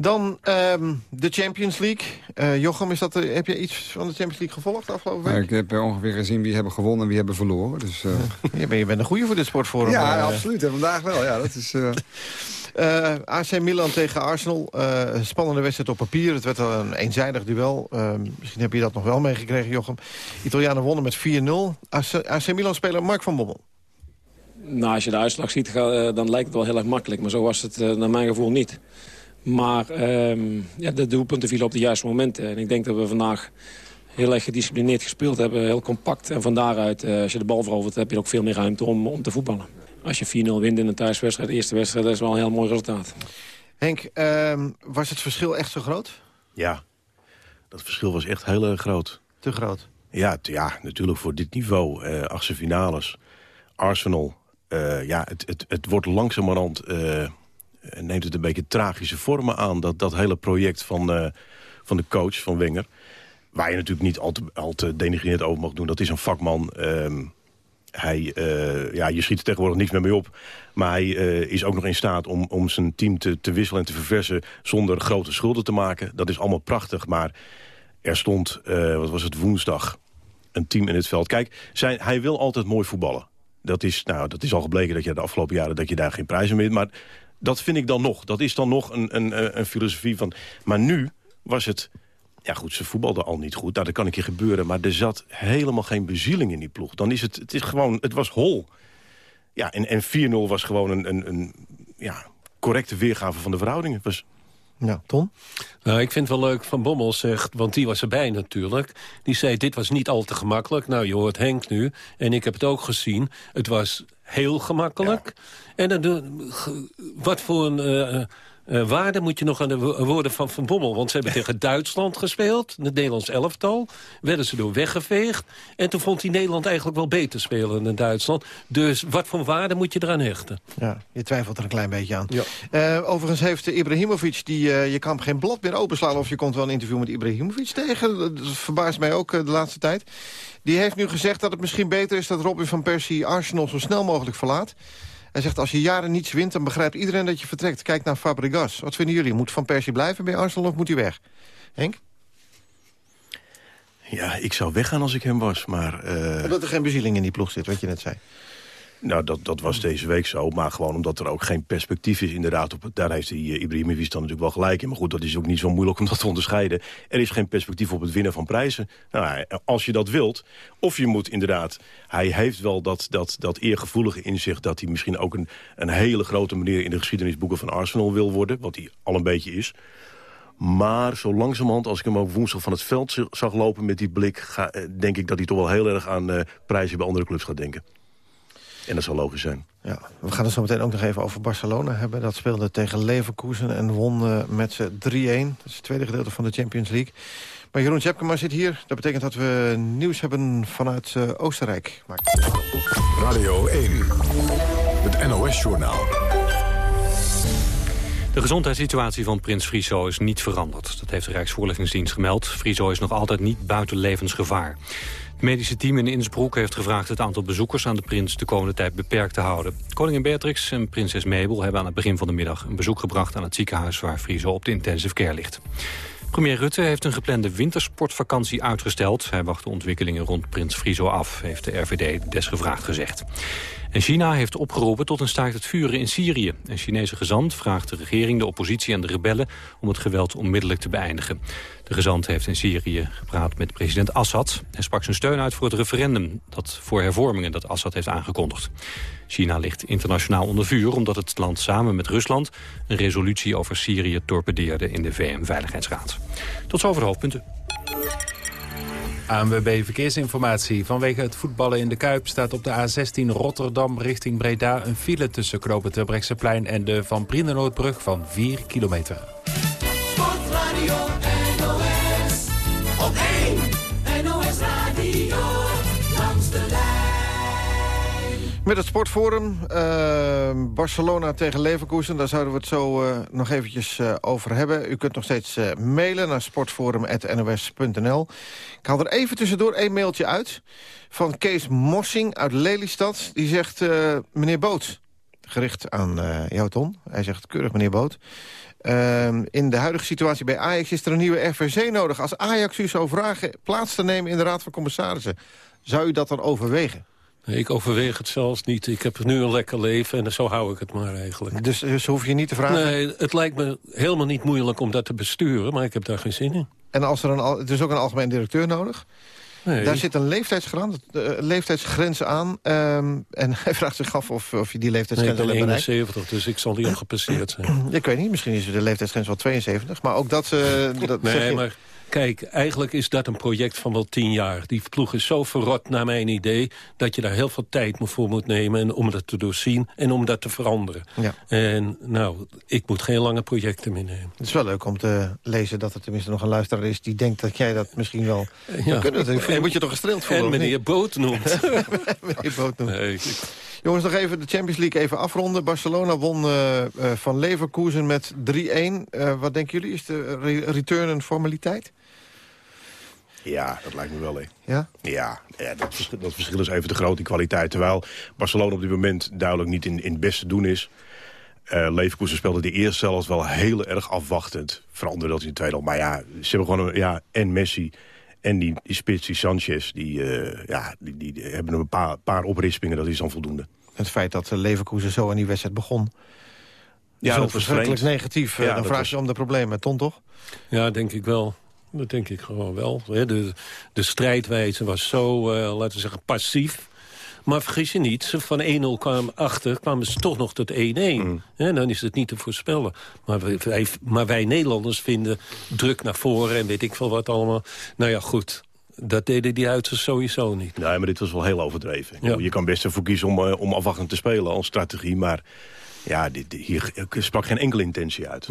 Dan um, de Champions League. Uh, Jochem, is dat, uh, heb je iets van de Champions League gevolgd afgelopen week? Ja, ik heb ongeveer gezien wie hebben gewonnen en wie hebben verloren. Dus, uh... ja, ben, je bent een goede voor dit sportforum. Ja, absoluut. En vandaag wel. Ja, dat is, AC Milan tegen Arsenal. spannende wedstrijd op papier. Het werd een eenzijdig duel. Ehm, misschien heb je dat nog wel meegekregen, Jochem. Italianen wonnen met 4-0. AC Milan-speler Mark van Bommel. Nou, als je de uitslag ziet, dan lijkt het wel heel erg makkelijk. Maar zo was het naar mijn gevoel niet. Maar um, ja, de doelpunten vielen op de juiste momenten. En ik denk dat we vandaag heel erg gedisciplineerd gespeeld hebben. Heel compact. En van daaruit, uh, als je de bal verovert, heb je ook veel meer ruimte om, om te voetballen. Als je 4-0 wint in een thuiswedstrijd, de eerste wedstrijd, dat is wel een heel mooi resultaat. Henk, um, was het verschil echt zo groot? Ja, dat verschil was echt heel erg groot. Te groot? Ja, ja natuurlijk voor dit niveau. Uh, achtste finales, Arsenal. Uh, ja, het, het, het wordt langzamerhand... Uh, neemt het een beetje tragische vormen aan. Dat, dat hele project van, uh, van de coach, van Wenger. Waar je natuurlijk niet al te, al te denigrerend over mag doen. Dat is een vakman. Um, hij, uh, ja, je schiet er tegenwoordig niks meer mee op. Maar hij is ook nog in staat om, om zijn team te, te wisselen en te verversen... zonder grote schulden te maken. Dat is allemaal prachtig. Maar er stond, wat was het, woensdag, een team in het veld. Kijk, zijn, hij wil altijd mooi voetballen. Dat is, nou, dat is al gebleken dat je de afgelopen jaren dat je daar geen prijzen meer... Maar dat vind ik dan nog. Dat is dan nog een, een, eh, een filosofie van... Maar nu was het... Ja goed, ze voetbalden al niet goed. Nou, dat kan een keer gebeuren. Maar er zat helemaal geen bezieling in die ploeg. Dan is het, het is gewoon, het was hol. Ja, en, en 4-0 was gewoon een, een, een ja, correcte weergave van de verhoudingen. was ja, Tom? Nou, ik vind het wel leuk van Bommel zegt, want die was erbij natuurlijk. Die zei, dit was niet al te gemakkelijk. Nou, je hoort Henk nu, en ik heb het ook gezien. Het was heel gemakkelijk. En dan, wat voor een... eh, waarde moet je nog aan de wo- woorden van Van Bommel. Want ze hebben tegen Duitsland gespeeld, het Nederlands elftal. Werden ze door weggeveegd. En toen vond hij Nederland eigenlijk wel beter spelen dan Duitsland. Dus wat voor waarde moet je eraan hechten? Ja, je twijfelt er een klein beetje aan. Eh, overigens heeft Ibrahimovic, die, eh, je kan geen blad meer openslaan... of je komt wel een interview met Ibrahimovic tegen. Dat verbaast mij ook de laatste tijd. Die heeft nu gezegd dat het misschien beter is... dat Robin van Persie Arsenal zo snel mogelijk verlaat. Hij zegt, als je jaren niets wint, dan begrijpt iedereen dat je vertrekt. Kijk naar Fabregas. Wat vinden jullie? Moet Van Persie blijven bij Arsenal of moet hij weg? Henk? Ja, ik zou weggaan als ik hem was, maar... eh, Omdat er geen bezieling in die ploeg zit, wat je net zei. Nou, dat, dat was deze week zo. Maar gewoon omdat er ook geen perspectief is inderdaad. Op, daar heeft die, uh, Ibrahimovic dan natuurlijk wel gelijk in. Maar goed, dat is ook niet zo moeilijk om dat te onderscheiden. Er is geen perspectief op het winnen van prijzen. Nou, als je dat wilt, of je moet inderdaad... Hij heeft wel dat, dat, dat eergevoelige inzicht... dat hij misschien ook een, een hele grote meneer... in de geschiedenisboeken van Arsenal wil worden. Wat hij al een beetje is. Maar zo langzamerhand, als ik hem op woensdag van het veld zag lopen met die blik... Ga, denk ik dat hij toch wel heel erg aan uh, prijzen bij andere clubs gaat denken. En dat zal logisch zijn. Ja, we gaan het zo meteen ook nog even over Barcelona hebben. Dat speelde tegen Leverkusen en won uh, met ze 3-1. Dat is het tweede gedeelte van de Champions League. Maar Jeroen Tjepkema zit hier. Dat betekent dat we nieuws hebben vanuit uh, Oostenrijk. Maak... Radio 1, het NOS-journaal. De gezondheidssituatie van prins Friso is niet veranderd. Dat heeft de Rijksvoorlichtingsdienst gemeld. Friso is nog altijd niet buiten levensgevaar. Het medische team in Innsbruck heeft gevraagd het aantal bezoekers aan de prins de komende tijd beperkt te houden. Koningin Beatrix en prinses Mabel hebben aan het begin van de middag een bezoek gebracht aan het ziekenhuis waar Friso op de intensive care ligt. Premier Rutte heeft een geplande wintersportvakantie uitgesteld. Hij wacht de ontwikkelingen rond prins Friso af, heeft de RVD desgevraagd gezegd. En China heeft opgeroepen tot een staakt het vuren in Syrië. Een Chinese gezant vraagt de regering, de oppositie en de rebellen... om het geweld onmiddellijk te beëindigen. De gezant heeft in Syrië gepraat met president Assad... en sprak zijn steun uit voor het referendum dat voor hervormingen dat Assad heeft aangekondigd. China ligt internationaal onder vuur omdat het land samen met Rusland... een resolutie over Syrië torpedeerde in de VN-veiligheidsraad. Tot zover de hoofdpunten. ANWB Verkeersinformatie. Vanwege het voetballen in de Kuip staat op de A16 Rotterdam richting Breda... een file tussen Knopen en de Van Brienenoordbrug van 4 kilometer. Met het sportforum, uh, Barcelona tegen Leverkusen. Daar zouden we het zo uh, nog eventjes uh, over hebben. U kunt nog steeds mailen naar sportforum.nos.nl. Ik haal er even tussendoor een mailtje uit van Kees Mossing uit Lelystad. Die zegt, meneer Boot, gericht aan jou Ton. Hij zegt, keurig meneer Boot. Uh, in de huidige situatie bij Ajax is er een nieuwe FVC nodig. Als Ajax u zou vragen plaats te nemen in de Raad van Commissarissen... zou u dat dan overwegen? Ik overweeg het zelfs niet. Ik heb nu een lekker leven en zo hou ik het maar eigenlijk. Dus, dus hoef je niet te vragen? Nee, het lijkt me helemaal niet moeilijk om dat te besturen, maar ik heb daar geen zin in. En als er een, het is ook een algemeen directeur nodig? Nee. Daar zit een leeftijdsgrens, uh, leeftijdsgrens aan. Um, en hij vraagt zich af of, of je die leeftijdsgrens nee, ik ben ben 71, dus ik zal die al gepasseerd zijn. ik weet niet, misschien is de leeftijdsgrens wel 72. Maar ook dat... Uh, dat nee, maar Kijk, eigenlijk is dat een project van wel tien jaar. Die ploeg is zo verrot, naar mijn idee... dat je daar heel veel tijd voor moet nemen en om dat te doorzien... en om dat te veranderen. Ja. En nou, ik moet geen lange projecten meer nemen. Het is wel leuk om te lezen dat er tenminste nog een luisteraar is... die denkt dat jij dat misschien wel ja. kunnen. Dan moet je toch gestreeld voelen, En meneer Boot noemt. meneer Boot noemt. Nee, Jongens, nog even de Champions League even afronden. Barcelona won uh, uh, van Leverkusen met 3-1. Uh, wat denken jullie? Is de re return een formaliteit? Ja, dat lijkt me wel, hè. Ja? Ja, ja dat, verschil, dat verschil is even te groot in kwaliteit. Terwijl Barcelona op dit moment duidelijk niet in, in het beste doen is. Uh, Leverkusen speelde de eerste zelfs wel heel erg afwachtend. Veranderde dat in de tweede al. Maar ja, ze hebben gewoon een, ja, en Messi en die, die spits, die Sanchez, die, uh, ja, die, die, hebben een paar, paar oprispingen. Dat is dan voldoende. Het feit dat Leverkusen zo aan die wedstrijd begon... Ja, zo dat verschrikkelijk negatief. Ja, dan vraag was... je om de problemen. Ton, toch? Ja, denk ik wel. Dat denk ik gewoon wel. De, de strijdwijze was zo, uh, laten we zeggen, passief. Maar vergis je niet, van 1-0 kwamen achter, kwamen ze toch nog tot 1-1. Mm. Ja, dan is het niet te voorspellen. Maar wij, maar wij Nederlanders vinden druk naar voren en weet ik veel wat allemaal. Nou ja, goed. Dat deden die Duitsers sowieso niet. Nee, maar dit was wel heel overdreven. Ja. Je kan best ervoor kiezen om, eh, om afwachtend te spelen als strategie. Maar ja, dit, hier sprak geen enkele intentie uit.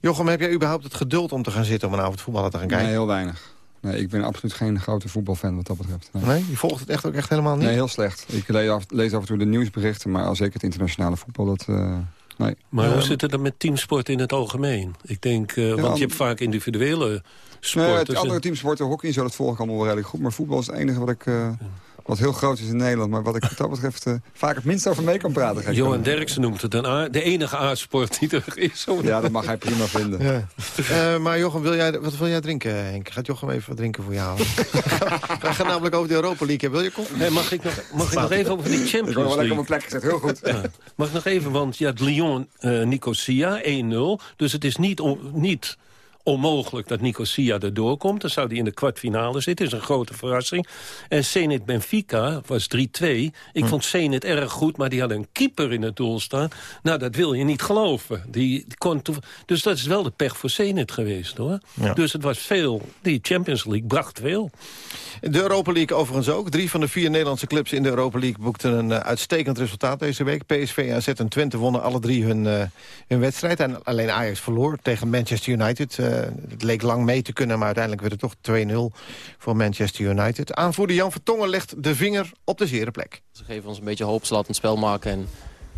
Jochem, heb jij überhaupt het geduld om te gaan zitten... om een avond voetballen te gaan kijken? Nee, heel weinig. Nee, ik ben absoluut geen grote voetbalfan wat dat betreft. Nee, Nee? Je volgt het echt ook echt helemaal niet? Nee, heel slecht. Ik lees af, lees af en toe de nieuwsberichten, maar al zeker het internationale voetbal, dat... eh, nee. Maar hoe zit het dan met teamsport in het algemeen? Ik denk, eh, want an- je hebt vaak individuele Nee, sporten. het andere teamsporten, hockey en zo, dat volg ik allemaal wel redelijk goed. Maar voetbal is het enige wat ik... eh, wat heel groot is in Nederland, maar wat ik wat dat betreft eh, vaak het minst over mee kan praten. Johan. Derksen noemt het een aard- de enige aardsport die er is. Ja, dat mag hij prima vinden. Ja. Eh, maar Jochem, wil jij, wat wil jij drinken, Henk? Gaat Jochem even wat drinken voor jou? We gaan namelijk over de Europa League. Wil je koffie? Nee, mag ik nog, mag ik nog even over die Champions Ik word wel lekker League? op mijn plek gezet, heel goed. Ja. Mag ik nog even, want ja, Lyon, eh Nicosia 1-0. Dus het is niet, niet onmogelijk dat Nicosia erdoor komt. Dan zou die in de kwartfinale zitten. is een grote verrassing. En Zenit Benfica was 3-2. Ik Hm. vond Zenit erg goed, maar die had een keeper in het doel staan. Nou, dat wil je niet geloven. Die, die kon dus dat is wel de pech voor Zenit geweest, hoor. Ja. Dus het was veel. Die Champions League bracht veel. De Europa League overigens ook. Drie van de vier Nederlandse clubs in de Europa League boekten een eh, uitstekend resultaat deze week. PSV, AZ en Twente wonnen alle drie hun, eh, hun wedstrijd. En alleen Ajax verloor tegen Manchester United. Eh, het leek lang mee te kunnen, maar uiteindelijk werd het toch 2-0 voor Manchester United. Aanvoerder Jan Vertongen legt de vinger op de zere plek. Ze geven ons een beetje hoop, ze laten het spel maken. En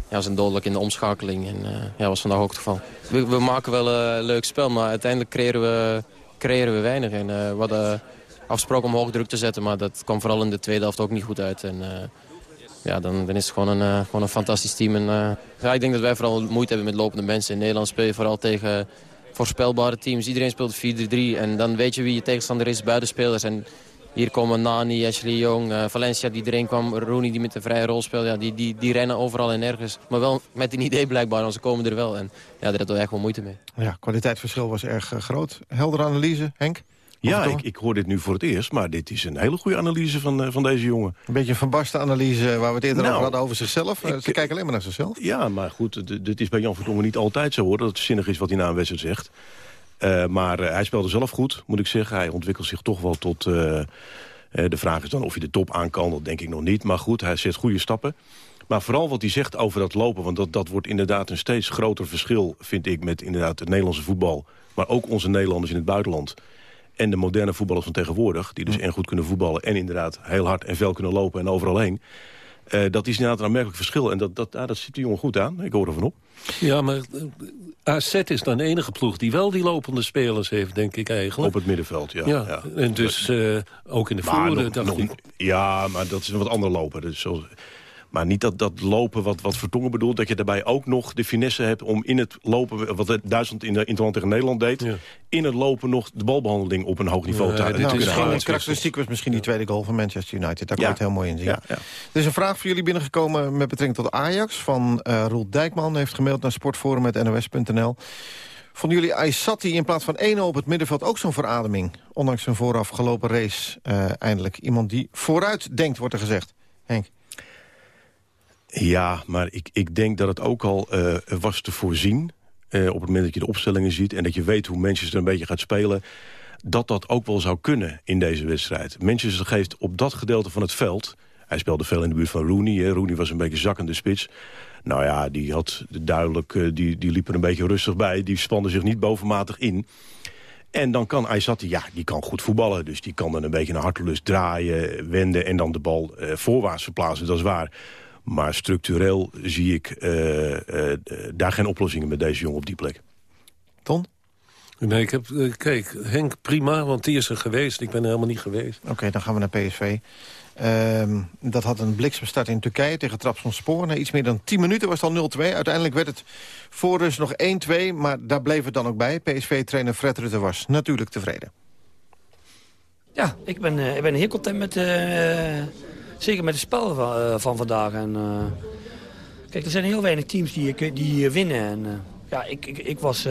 ja, zijn dodelijk in de omschakeling. En uh, ja, was vandaag ook het geval. We, we maken wel een leuk spel, maar uiteindelijk creëren we, creëren we weinig. En, we hadden afgesproken om hoog druk te zetten, maar dat kwam vooral in de tweede helft ook niet goed uit. En, ja, dan, dan is het gewoon een, gewoon een fantastisch team. En, ik denk dat wij vooral moeite hebben met lopende mensen. In Nederland speel je vooral tegen voorspelbare teams. Iedereen speelt 4-3 en dan weet je wie je tegenstander is, buitenspelers. En hier komen Nani, Ashley Young, uh, Valencia die erin kwam, Rooney die met een vrije rol speelt. Ja, die, die, die rennen overal en nergens. Maar wel met een idee blijkbaar, want ze komen er wel. En ja, daar hadden we echt wel moeite mee. Ja, kwaliteitsverschil was erg uh, groot. Heldere analyse, Henk? Ja, ik, ik hoor dit nu voor het eerst, maar dit is een hele goede analyse van, uh, van deze jongen. Een beetje een verbaasde analyse waar we het eerder Nou, over hadden over zichzelf. Ik, Ze kijken alleen maar naar zichzelf. Ja, maar goed, dit is bij Jan Vertongen niet altijd zo hoor, dat het zinnig is wat hij na een wedstrijd zegt. Uh, maar uh, hij speelde zelf goed, moet ik zeggen. Hij ontwikkelt zich toch wel tot... Uh, de vraag is dan of hij de top aan kan, dat denk ik nog niet. Maar goed, hij zet goede stappen. Maar vooral wat hij zegt over dat lopen... want dat, dat wordt inderdaad een steeds groter verschil... vind ik met inderdaad het Nederlandse voetbal... maar ook onze Nederlanders in het buitenland... en de moderne voetballers van tegenwoordig... die dus en goed kunnen voetballen en inderdaad heel hard en veel kunnen lopen... en overal heen. Uh, dat is inderdaad een aanmerkelijk verschil. En dat, dat, ah, dat ziet de jongen goed aan. Ik hoor ervan op. Ja, maar uh, AZ is dan de enige ploeg die wel die lopende spelers heeft, denk ik eigenlijk. Op het middenveld, ja. ja. ja. En dus uh, ook in de voeren. Ja, maar dat is een wat ander lopen. Dus zo, maar niet dat, dat lopen wat, wat Vertongen bedoelt... dat je daarbij ook nog de finesse hebt om in het lopen... wat Duitsland in, de, in het land tegen Nederland deed... Ja. in het lopen nog de balbehandeling op een hoog niveau te nou, misschien Een karakteristiek was misschien die tweede goal van Manchester United. Daar kan je het heel mooi in zien. Ja, ja. Er is een vraag voor jullie binnengekomen met betrekking tot Ajax... van uh, Roel Dijkman, heeft gemaild naar sportforum.nos.nl. Vonden jullie Aysati in plaats van 1 op het middenveld ook zo'n verademing? Ondanks een vooraf gelopen race uh, eindelijk. Iemand die vooruit denkt, wordt er gezegd. Henk. Ja, maar ik, ik denk dat het ook al uh, was te voorzien... Uh, op het moment dat je de opstellingen ziet... en dat je weet hoe Manchester een beetje gaat spelen... dat dat ook wel zou kunnen in deze wedstrijd. Manchester geeft op dat gedeelte van het veld... hij speelde veel in de buurt van Rooney. Rooney was een beetje zakkende spits. Nou ja, die had duidelijk, uh, die, die liep er een beetje rustig bij. Die spande zich niet bovenmatig in. En dan kan Aysati, ja, die kan goed voetballen. Dus die kan dan een beetje naar hartelust draaien, wenden... en dan de bal voorwaarts verplaatsen, dat is waar... Maar structureel zie ik uh, uh, daar geen oplossingen met deze jongen op die plek. Ton? Nee, ik heb, uh, kijk, Henk, prima, want die is er geweest. Ik ben er helemaal niet geweest. Oké, okay, dan gaan we naar PSV. Uh, dat had een bliksemstart in Turkije tegen Trabzonspor. Na iets meer dan 10 minuten was het al 0-2. Uiteindelijk werd het voor dus nog 1-2, maar daar bleef het dan ook bij. PSV-trainer Fred Rutte was natuurlijk tevreden. Ja, ik ben, ik ben heel content met... Zeker met het spel van, uh, van vandaag. En, uh, kijk, er zijn heel weinig teams die, die winnen. En, uh, ja, ik, ik, ik, was,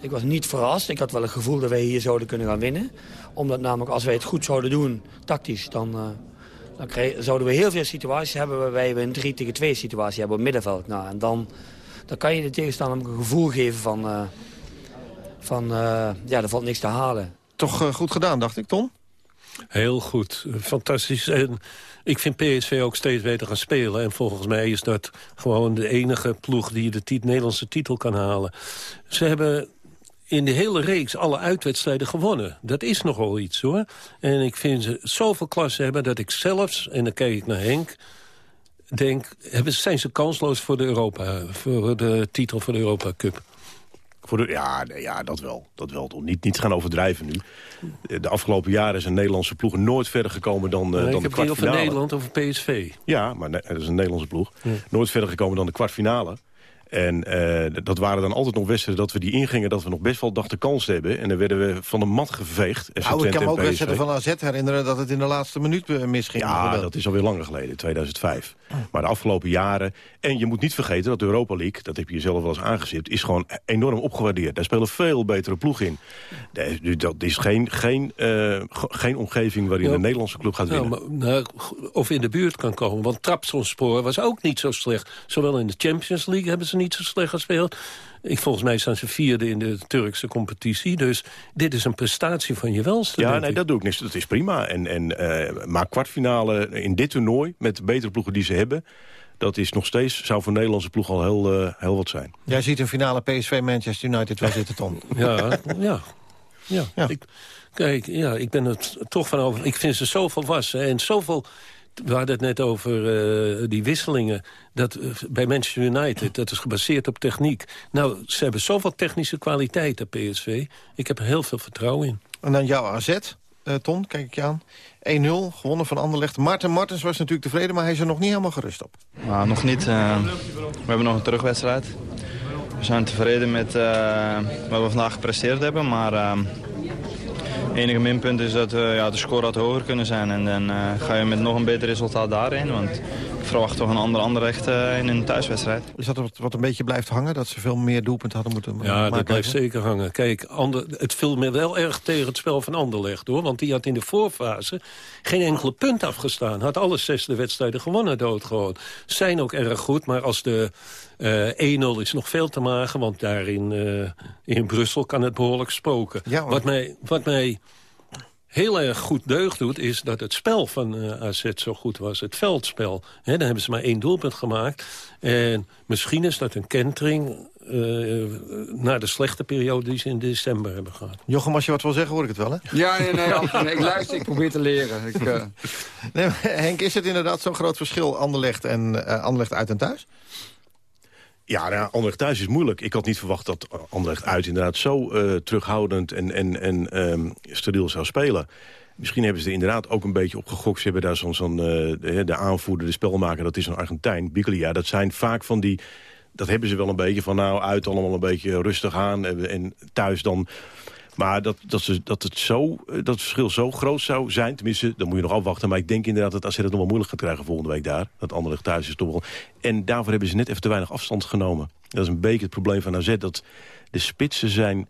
ik was niet verrast. Ik had wel het gevoel dat wij hier zouden kunnen gaan winnen. Omdat namelijk als wij het goed zouden doen, tactisch, dan, dan zouden we heel veel situaties hebben... waarbij we een 3 tegen 2 situatie hebben op middenveld. Nou, en dan, dan kan je de tegenstander een gevoel geven van... van ja, er valt niks te halen. Toch goed gedaan, dacht ik, Ton? Heel goed, fantastisch. En ik vind PSV ook steeds beter gaan spelen. En volgens mij is dat gewoon de enige ploeg die de tit Nederlandse titel kan halen. Ze hebben in de hele reeks alle uitwedstrijden gewonnen. Dat is nogal iets, hoor. En ik vind ze zoveel klasse hebben dat ik zelfs, en dan kijk ik naar Henk... denk, hebben, zijn ze kansloos voor de, Europa, voor de titel voor de Europa Cup. Voor de, ja, nee, ja, dat wel. Dat wel. Niet, niet gaan overdrijven nu. De afgelopen jaren is een Nederlandse ploeg nooit verder gekomen dan, Nee, dan ik de heb het over kwartfinale. Nederland, over PSV. Ja, maar ne- dat is een Nederlandse ploeg. Nooit verder gekomen dan de kwartfinale. En eh, dat waren dan altijd nog wedstrijden dat we die ingingen... dat we nog best wel dachten kans te hebben. En dan werden we van de mat geveegd. Nou, ik kan me ook wedstrijden van AZ herinneren... dat het in de laatste minuut eh, misging. Ja, dat is alweer langer geleden, 2005. Maar de afgelopen jaren... En je moet niet vergeten dat de Europa League, dat heb je zelf wel eens aangezipt... is gewoon enorm opgewaardeerd. Daar spelen veel betere ploegen in. Dat is geen, geen, eh, ge- geen omgeving waarin Ja. een Nederlandse club gaat Ja, winnen. maar, nou, of in de buurt kan komen. Want Trabzonspor was ook niet zo slecht. Zowel in de Champions League hebben ze niet zo slecht gespeeld. Ik, volgens mij staan ze vierde in de Turkse competitie. Dus dit is een prestatie van je welste. Ja, nee, ik. dat doe ik niet. Dat is prima. En, en, eh, maar kwartfinale in dit toernooi, met de betere ploegen die ze hebben... dat is nog steeds, zou voor Nederlandse ploeg al heel, eh, heel wat zijn. Jij ziet een finale PSV Manchester United wel zitten, Tom. Ja, ja. ja. Ik, kijk, ja, ik ben het toch van over. Ik vind ze zo volwassen en zoveel. We hadden het net over eh, die wisselingen. Dat, eh, bij Manchester United, dat is gebaseerd op techniek. Nou, ze hebben zoveel technische kwaliteiten, PSV. Ik heb er heel veel vertrouwen in. En dan jouw AZ, eh, Ton, kijk ik je aan. 1-0, gewonnen van Anderlecht. Maarten Martens was natuurlijk tevreden, maar hij is er nog niet helemaal gerust op. Nou, nog niet. eh, we hebben nog een terugwedstrijd. We zijn tevreden met eh, wat we vandaag gepresteerd hebben. Maar enige minpunt is dat eh, ja, de score had hoger kunnen zijn. En dan eh, ga je met nog een beter resultaat daarin. Want verwacht toch een ander Anderlecht eh, in een thuiswedstrijd. Is dat wat, wat een beetje blijft hangen? Dat ze veel meer doelpunten hadden moeten ma- maken? Ja, dat blijft zeker hangen. Kijk, ander, het viel me wel erg tegen het spel van Anderlecht, hoor. Want die had in de voorfase geen enkele punt afgestaan. Had alle zesde wedstrijden gewonnen, doodgewoon. Zijn ook erg goed, maar als de eh 1-0 is nog veel te mager... want daar in, eh, in Brussel kan het behoorlijk spoken. Ja, wat, mij, wat mij heel erg goed deugd doet... is dat het spel van eh, AZ zo goed was. Het veldspel. Hè, daar hebben ze maar één doelpunt gemaakt. En misschien is dat een kentering... eh, naar de slechte periode die ze in december hebben gehad. Jochem, als je wat wil zeggen, hoor ik het wel, hè? Ja, nee, nee, ik luister, ik probeer te leren. Ik, eh, Nee, Henk, is het inderdaad zo'n groot verschil Anderlecht en eh Anderlecht uit en thuis? Ja, nou, Anderlecht thuis is moeilijk. Ik had niet verwacht dat Anderlecht uit inderdaad zo eh, terughoudend en, en, en stabiel zou spelen. Misschien hebben ze er inderdaad ook een beetje op gegokt. Ze hebben daar zo'n zo'n, eh, de, de aanvoerder, de spelmaker, dat is een Argentijn, Biglia. Dat zijn vaak van die... Dat hebben ze wel een beetje van nou uit allemaal een beetje rustig aan. En thuis dan... Maar dat, dat, ze, dat, het zo, eh, dat het verschil zo groot zou zijn, tenminste, dan moet je nog afwachten. Maar ik denk inderdaad dat AZ het nog wel moeilijk gaat krijgen volgende week daar. Dat Anderlecht thuis is toch wel. En daarvoor hebben ze net even te weinig afstand genomen. Dat is een beetje het probleem van AZ. Dat de spitsen zijn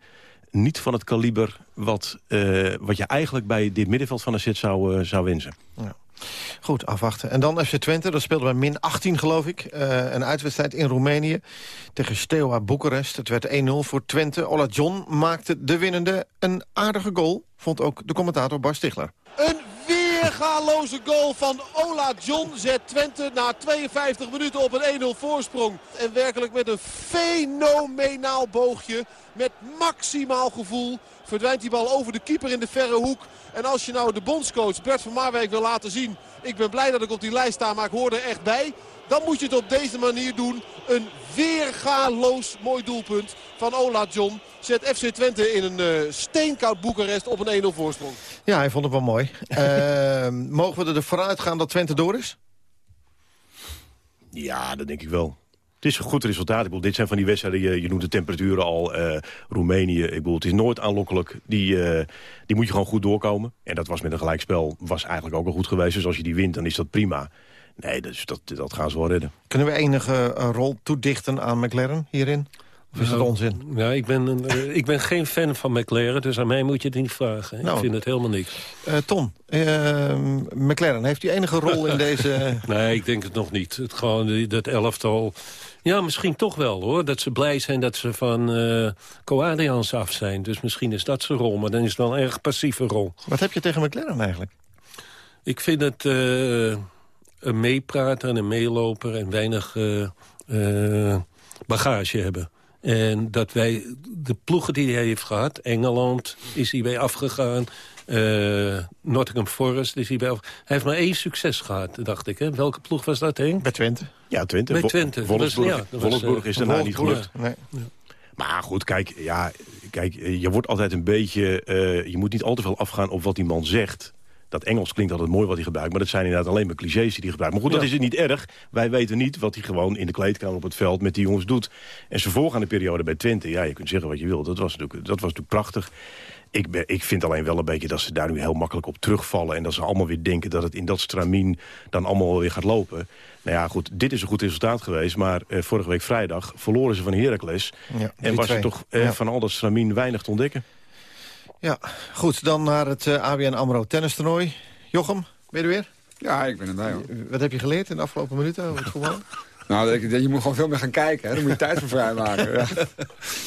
niet van het kaliber wat, eh, wat je eigenlijk bij dit middenveld van AZ zou, eh, zou wensen. Ja. Goed, afwachten. En dan FC Twente, dat speelde bij min 18 geloof ik. Eh, een uitwedstrijd in Roemenië tegen Steaua Boekarest. Het werd 1-0 voor Twente. Ola John maakte de winnende. Een aardige goal, vond ook de commentator Bart Stigler. Een weergaloze goal van Ola John zet Twente na 52 minuten op een 1-0 voorsprong. En werkelijk met een fenomenaal boogje, met maximaal gevoel... verdwijnt die bal over de keeper in de verre hoek. En als je nou de bondscoach Bert van Marwijk wil laten zien... ik ben blij dat ik op die lijst sta, maar ik hoor er echt bij... dan moet je het op deze manier doen. Een weergaloos mooi doelpunt van Ola John. Zet FC Twente in een eh, steenkoud Boekarest op een 1-0 voorsprong. Ja, hij vond het wel mooi. Eh, mogen we er vooruit gaan dat Twente door is? Ja, dat denk ik wel. Het is een goed resultaat. Ik bedoel, dit zijn van die wedstrijden, je, je noemt de temperaturen al. eh, Roemenië, ik bedoel, het is nooit aanlokkelijk. Die, eh, die moet je gewoon goed doorkomen. En dat was met een gelijkspel, was eigenlijk ook al goed geweest. Dus als je die wint, dan is dat prima. Nee, dus dat, dat gaan ze wel redden. Kunnen we enige eh, rol toedichten aan McLaren hierin? Of is dat Nou, onzin? Ja, ik ben, een, eh, ik ben geen fan van McLaren, dus aan mij moet je het niet vragen. Nou. ik vind het helemaal niks. Eh, eh, McLaren, heeft hij enige rol in deze... Nee, ik denk het nog niet. Het, gewoon dat elftal... Ja, misschien toch wel, hoor. Dat ze blij zijn dat ze van eh Coadians af zijn. Dus misschien is dat zijn rol, maar dan is het wel een erg passieve rol. Wat heb je tegen McLaren eigenlijk? Ik vind het een meeprater en een meeloper... en weinig eh, eh, bagage hebben. En dat wij de ploegen die hij heeft gehad... Engeland is hij bij afgegaan... eh, Nottingham Forest is hij bij af... Hij heeft maar één succes gehad, dacht ik. Hè? Welke ploeg was dat, Henk? Bij Twente. Ja, Twente. Bij Twente. Wolfsburg, was- ja, was, is daarna niet gelukt. Nee. Maar goed, kijk, ja, kijk, je wordt altijd een beetje... je moet niet al te veel afgaan op wat die man zegt. Dat Engels klinkt altijd mooi wat hij gebruikt... maar dat zijn inderdaad alleen maar clichés die hij gebruikt. Maar goed, dat is het niet erg. Wij weten niet wat hij gewoon in de kleedkamer op het veld... met die jongens doet. En zijn voorgaande periode bij Twente... ja, je kunt zeggen wat je wil, dat was natuurlijk, dat was natuurlijk prachtig. Ik, ben, ik vind alleen wel een beetje dat ze daar nu heel makkelijk op terugvallen... en dat ze allemaal weer denken dat het in dat stramien dan allemaal weer gaat lopen. Nou ja, goed, dit is een goed resultaat geweest... maar eh, vorige week vrijdag verloren ze van Heracles... Ja, en was er 3-2. toch eh, Ja. van al dat stramien weinig te ontdekken. Ja, goed, dan naar het eh, ABN AMRO tennistoernooi. Jochem, ben je er weer? Ja, ik ben erbij hoor. Wat heb je geleerd in de afgelopen minuten over het voetbal? Nou, dat- dat- je moet gewoon veel meer gaan kijken. Hè? Daar moet je tijd voor vrijmaken. Ja.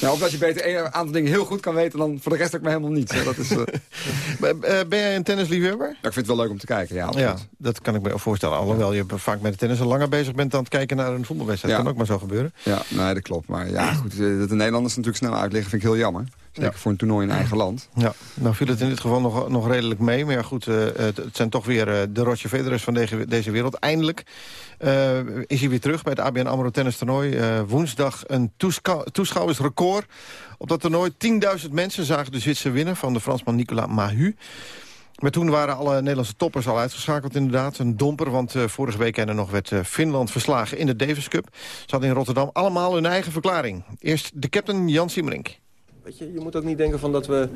Nou, of dat je beter een aantal dingen heel goed kan weten... dan voor de rest ook maar helemaal niet. Hè? Dat is, eh, Ben eh, jij een tennisliefhebber? ja, ik vind het wel leuk om te kijken, ja. Ja, dat kan ik me voorstellen. Alhoewel je vaak met de tennis al langer bezig bent... dan het kijken naar een voetbalwedstrijd. Ja. kan ook maar zo gebeuren. Ja, nee, dat klopt. Maar ja, goed, eh, dat de Nederlanders natuurlijk snel uitliggen vind ik heel jammer. Zeker Ja. voor een toernooi in eigen land. Ja, nou viel het in dit geval nog, nog redelijk mee. Maar ja, goed, eh, het, het zijn toch weer eh, de Roger Federers van deze, deze wereld. Eindelijk eh, is hij weer terug bij het ABN AMRO Tennis Toernooi. Woensdag een toeschou toeschouwersrecord. Op dat toernooi 10.000 mensen zagen de Zwitser winnen... van de Fransman Nicolas Mahut. Maar toen waren alle Nederlandse toppers al uitgeschakeld inderdaad. Een domper, want eh, vorige week en er nog werd eh, Finland verslagen in de Davis Cup. Ze hadden in Rotterdam allemaal hun eigen verklaring. Eerst de captain Jan Siemerink. Weet je, je moet ook niet denken van dat, we,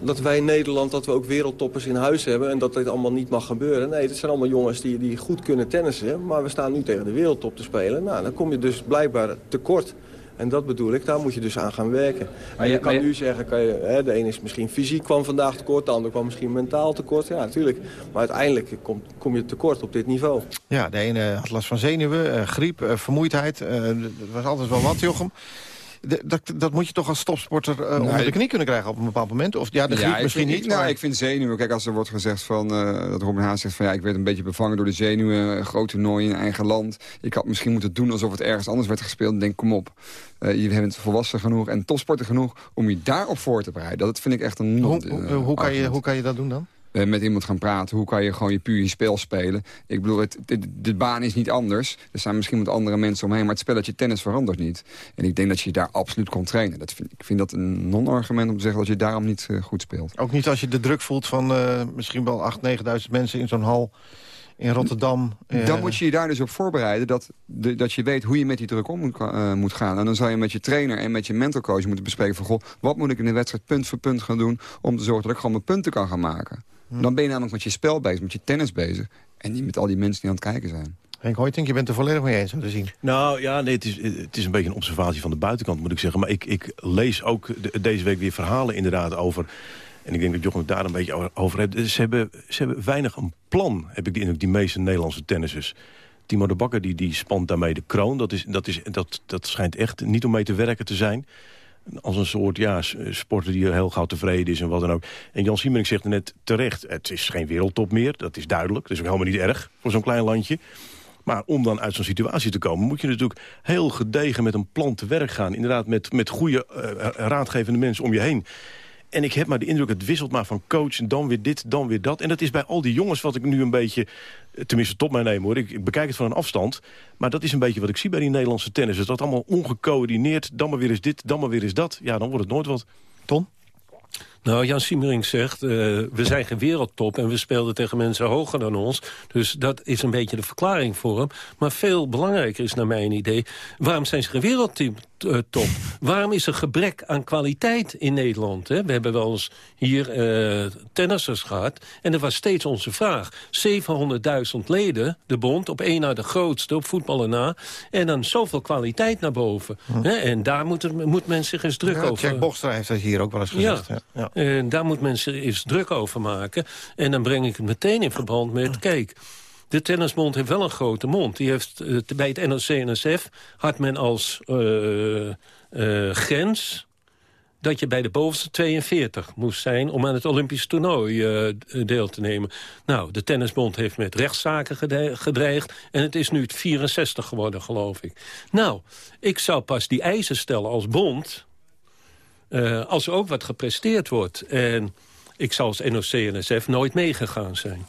dat wij in Nederland dat we ook wereldtoppers in huis hebben... en dat dit allemaal niet mag gebeuren. Nee, dit zijn allemaal jongens die, die goed kunnen tennissen... maar we staan nu tegen de wereldtop te spelen. Nou, dan kom je dus blijkbaar tekort. En dat bedoel ik, daar moet je dus aan gaan werken. En je kan nu zeggen, kan je, hè, de een is misschien fysiek kwam vandaag tekort... de ander kwam misschien mentaal tekort. Ja, natuurlijk. Maar uiteindelijk kom, kom je tekort op dit niveau. Ja, de ene had last van zenuwen, eh, griep, eh, vermoeidheid. Eh, dat was altijd wel wat, Jochem. Dat, dat moet je toch als topsporter eh, onder de knie kunnen krijgen op een bepaald moment? Of ja, de griep Ja, ik misschien vind, niet. ik, nou, maar- ik vind zenuwen. Kijk, als er wordt gezegd van, eh, dat Robin Haas zegt van... ja, ik werd een beetje bevangen door de zenuwen. Groot toernooi in eigen land. Ik had misschien moeten doen alsof het ergens anders werd gespeeld. Denk kom op. Eh, je bent volwassen genoeg en topsporter genoeg... om je daarop voor te bereiden. Dat vind ik echt een... hoe, hoe, hoe, kan je, hoe kan je dat doen dan? Eh, met iemand gaan praten. Hoe kan je gewoon je puur je spel spelen? Ik bedoel, het, de, de baan is niet anders. Er zijn misschien wat andere mensen omheen. Maar het spelletje tennis verandert niet. En ik denk dat je daar absoluut kon trainen. Dat vind, ik vind dat een non-argument om te zeggen dat je daarom niet eh, goed speelt. Ook niet als je de druk voelt van eh, misschien wel 8.000, 9.000 mensen in zo'n hal in Rotterdam. Eh, Dan moet je je daar dus op voorbereiden dat, de, dat je weet hoe je met die druk om moet, moet gaan. En dan zou je met je trainer en met je mental coach moeten bespreken van... Goh, wat moet ik in de wedstrijd punt voor punt gaan doen... om te zorgen dat ik gewoon mijn punten kan gaan maken. Dan ben je namelijk met je spel bezig, met je tennis bezig. En niet met al die mensen die aan het kijken zijn. Henk Hoytink, je bent er volledig mee eens, zo te zien. Nou ja, nee, het, is, het is een beetje een observatie van de buitenkant, moet ik zeggen. Maar ik, ik lees ook de- deze week weer verhalen inderdaad over... en ik denk dat Jochem het daar een beetje over- over heeft. Ze hebben, ze hebben weinig een plan, heb ik de indruk, die meeste Nederlandse tennissers. Timo de Bakker die, die spant daarmee de kroon. Dat, is, dat, is, dat, dat schijnt echt niet om mee te werken te zijn. Als een soort ja, sporter die heel gauw tevreden is en wat dan ook. En Jan Siemerink zegt net terecht, het is geen wereldtop meer. Dat is duidelijk, dat is ook helemaal niet erg voor zo'n klein landje. Maar om dan uit zo'n situatie te komen... moet je natuurlijk heel gedegen met een plan te werk gaan. Inderdaad, met, met goede eh, raadgevende mensen om je heen. En ik heb maar de indruk, het wisselt maar van coach... en dan weer dit, dan weer dat. En dat is bij al die jongens wat ik nu een beetje... eh, tenminste tot mij neem hoor, ik, bekijk het van een afstand... maar dat is een beetje wat ik zie bij die Nederlandse tennis. Dat allemaal ongecoördineerd, dan maar weer eens dit, dan maar weer eens dat. Ja, dan wordt het nooit wat. Ton? Nou, Jan Siemering zegt, eh, we zijn geen wereldtop... en we speelden tegen mensen hoger dan ons. Dus dat is een beetje de verklaring voor hem. Maar veel belangrijker is naar mijn idee... waarom zijn ze geen wereldteam eh, top? Waarom is er gebrek aan kwaliteit in Nederland? Hè? We hebben wel eens hier eh tennissers gehad. En dat was steeds onze vraag. 700.000 leden, de bond, op één na de grootste, op voetballen na. En dan zoveel kwaliteit naar boven. Hè? En daar moet, het, moet men zich eens druk Ja, over... Jack Bogstra heeft dat hier ook wel eens gezegd. Ja. Ja. Daar moet men zich eens druk over maken. En dan breng ik het meteen in verband met... kijk, de Tennisbond heeft wel een grote mond. Die heeft, eh, bij het NOC-NSF had men als eh, eh, grens dat je bij de bovenste 42 moest zijn... om aan het Olympisch toernooi deel te nemen. Nou, de Tennisbond heeft met rechtszaken gedreigd... en het is nu het 64 geworden, geloof ik. Nou, ik zou pas die eisen stellen als bond... eh, als er ook wat gepresteerd wordt. En ik zal als NOC-NSF nooit meegegaan zijn.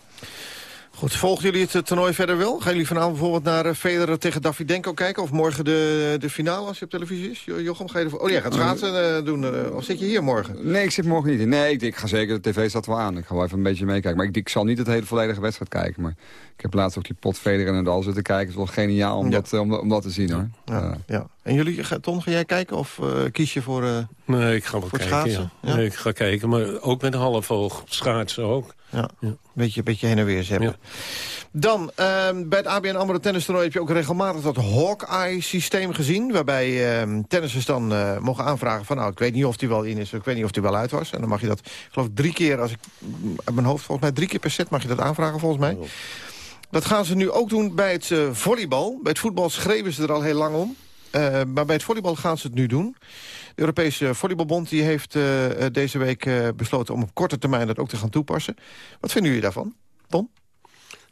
Goed, volgen jullie het eh, toernooi verder wel? Gaan jullie vanavond bijvoorbeeld naar eh, Federer tegen Davidenko kijken? Of morgen de, de finale als je op televisie is? Jo- Jochem, ga je ervoor? Oh, jij gaat schaatsen eh, doen. of zit je hier morgen? Nee, ik zit morgen niet in. Nee, ik, ik ga zeker, de tv staat wel aan. Ik ga wel even een beetje meekijken. Maar ik, ik zal niet het hele volledige wedstrijd kijken. Maar ik heb laatst ook die pot Federer en Nadal zitten kijken. Het is wel geniaal om, Ja. dat, eh, om, dat- om dat te zien, hoor. Ja, ja. En jullie, Ton, ga jij kijken of eh, kies je voor... eh, Nee, ik ga wel kijken, schaatsen? ja. Ja. Nee, ik ga kijken, maar ook met een half oog. Schaatsen ook. Ja, een beetje, beetje heen en weer zetten. Dan, ehm, bij het ABN AMRO tennistoernooi heb je ook regelmatig dat Hawkeye-systeem gezien. Waarbij ehm, tennissers dan eh, mogen aanvragen van... nou, ik weet niet of die wel in is, of ik weet niet of die wel uit was. En dan mag je dat, ik geloof ik, drie keer, als ik uit mijn hoofd... volgens mij drie keer per set mag je dat aanvragen, volgens mij. Dat gaan ze nu ook doen bij het eh, volleybal. Bij het voetbal schreven ze er al heel lang om. Eh, maar bij het volleybal gaan ze het nu doen. De Europese Volleybalbond die heeft eh, deze week besloten... om op korte termijn dat ook te gaan toepassen. Wat vinden jullie daarvan? Ton?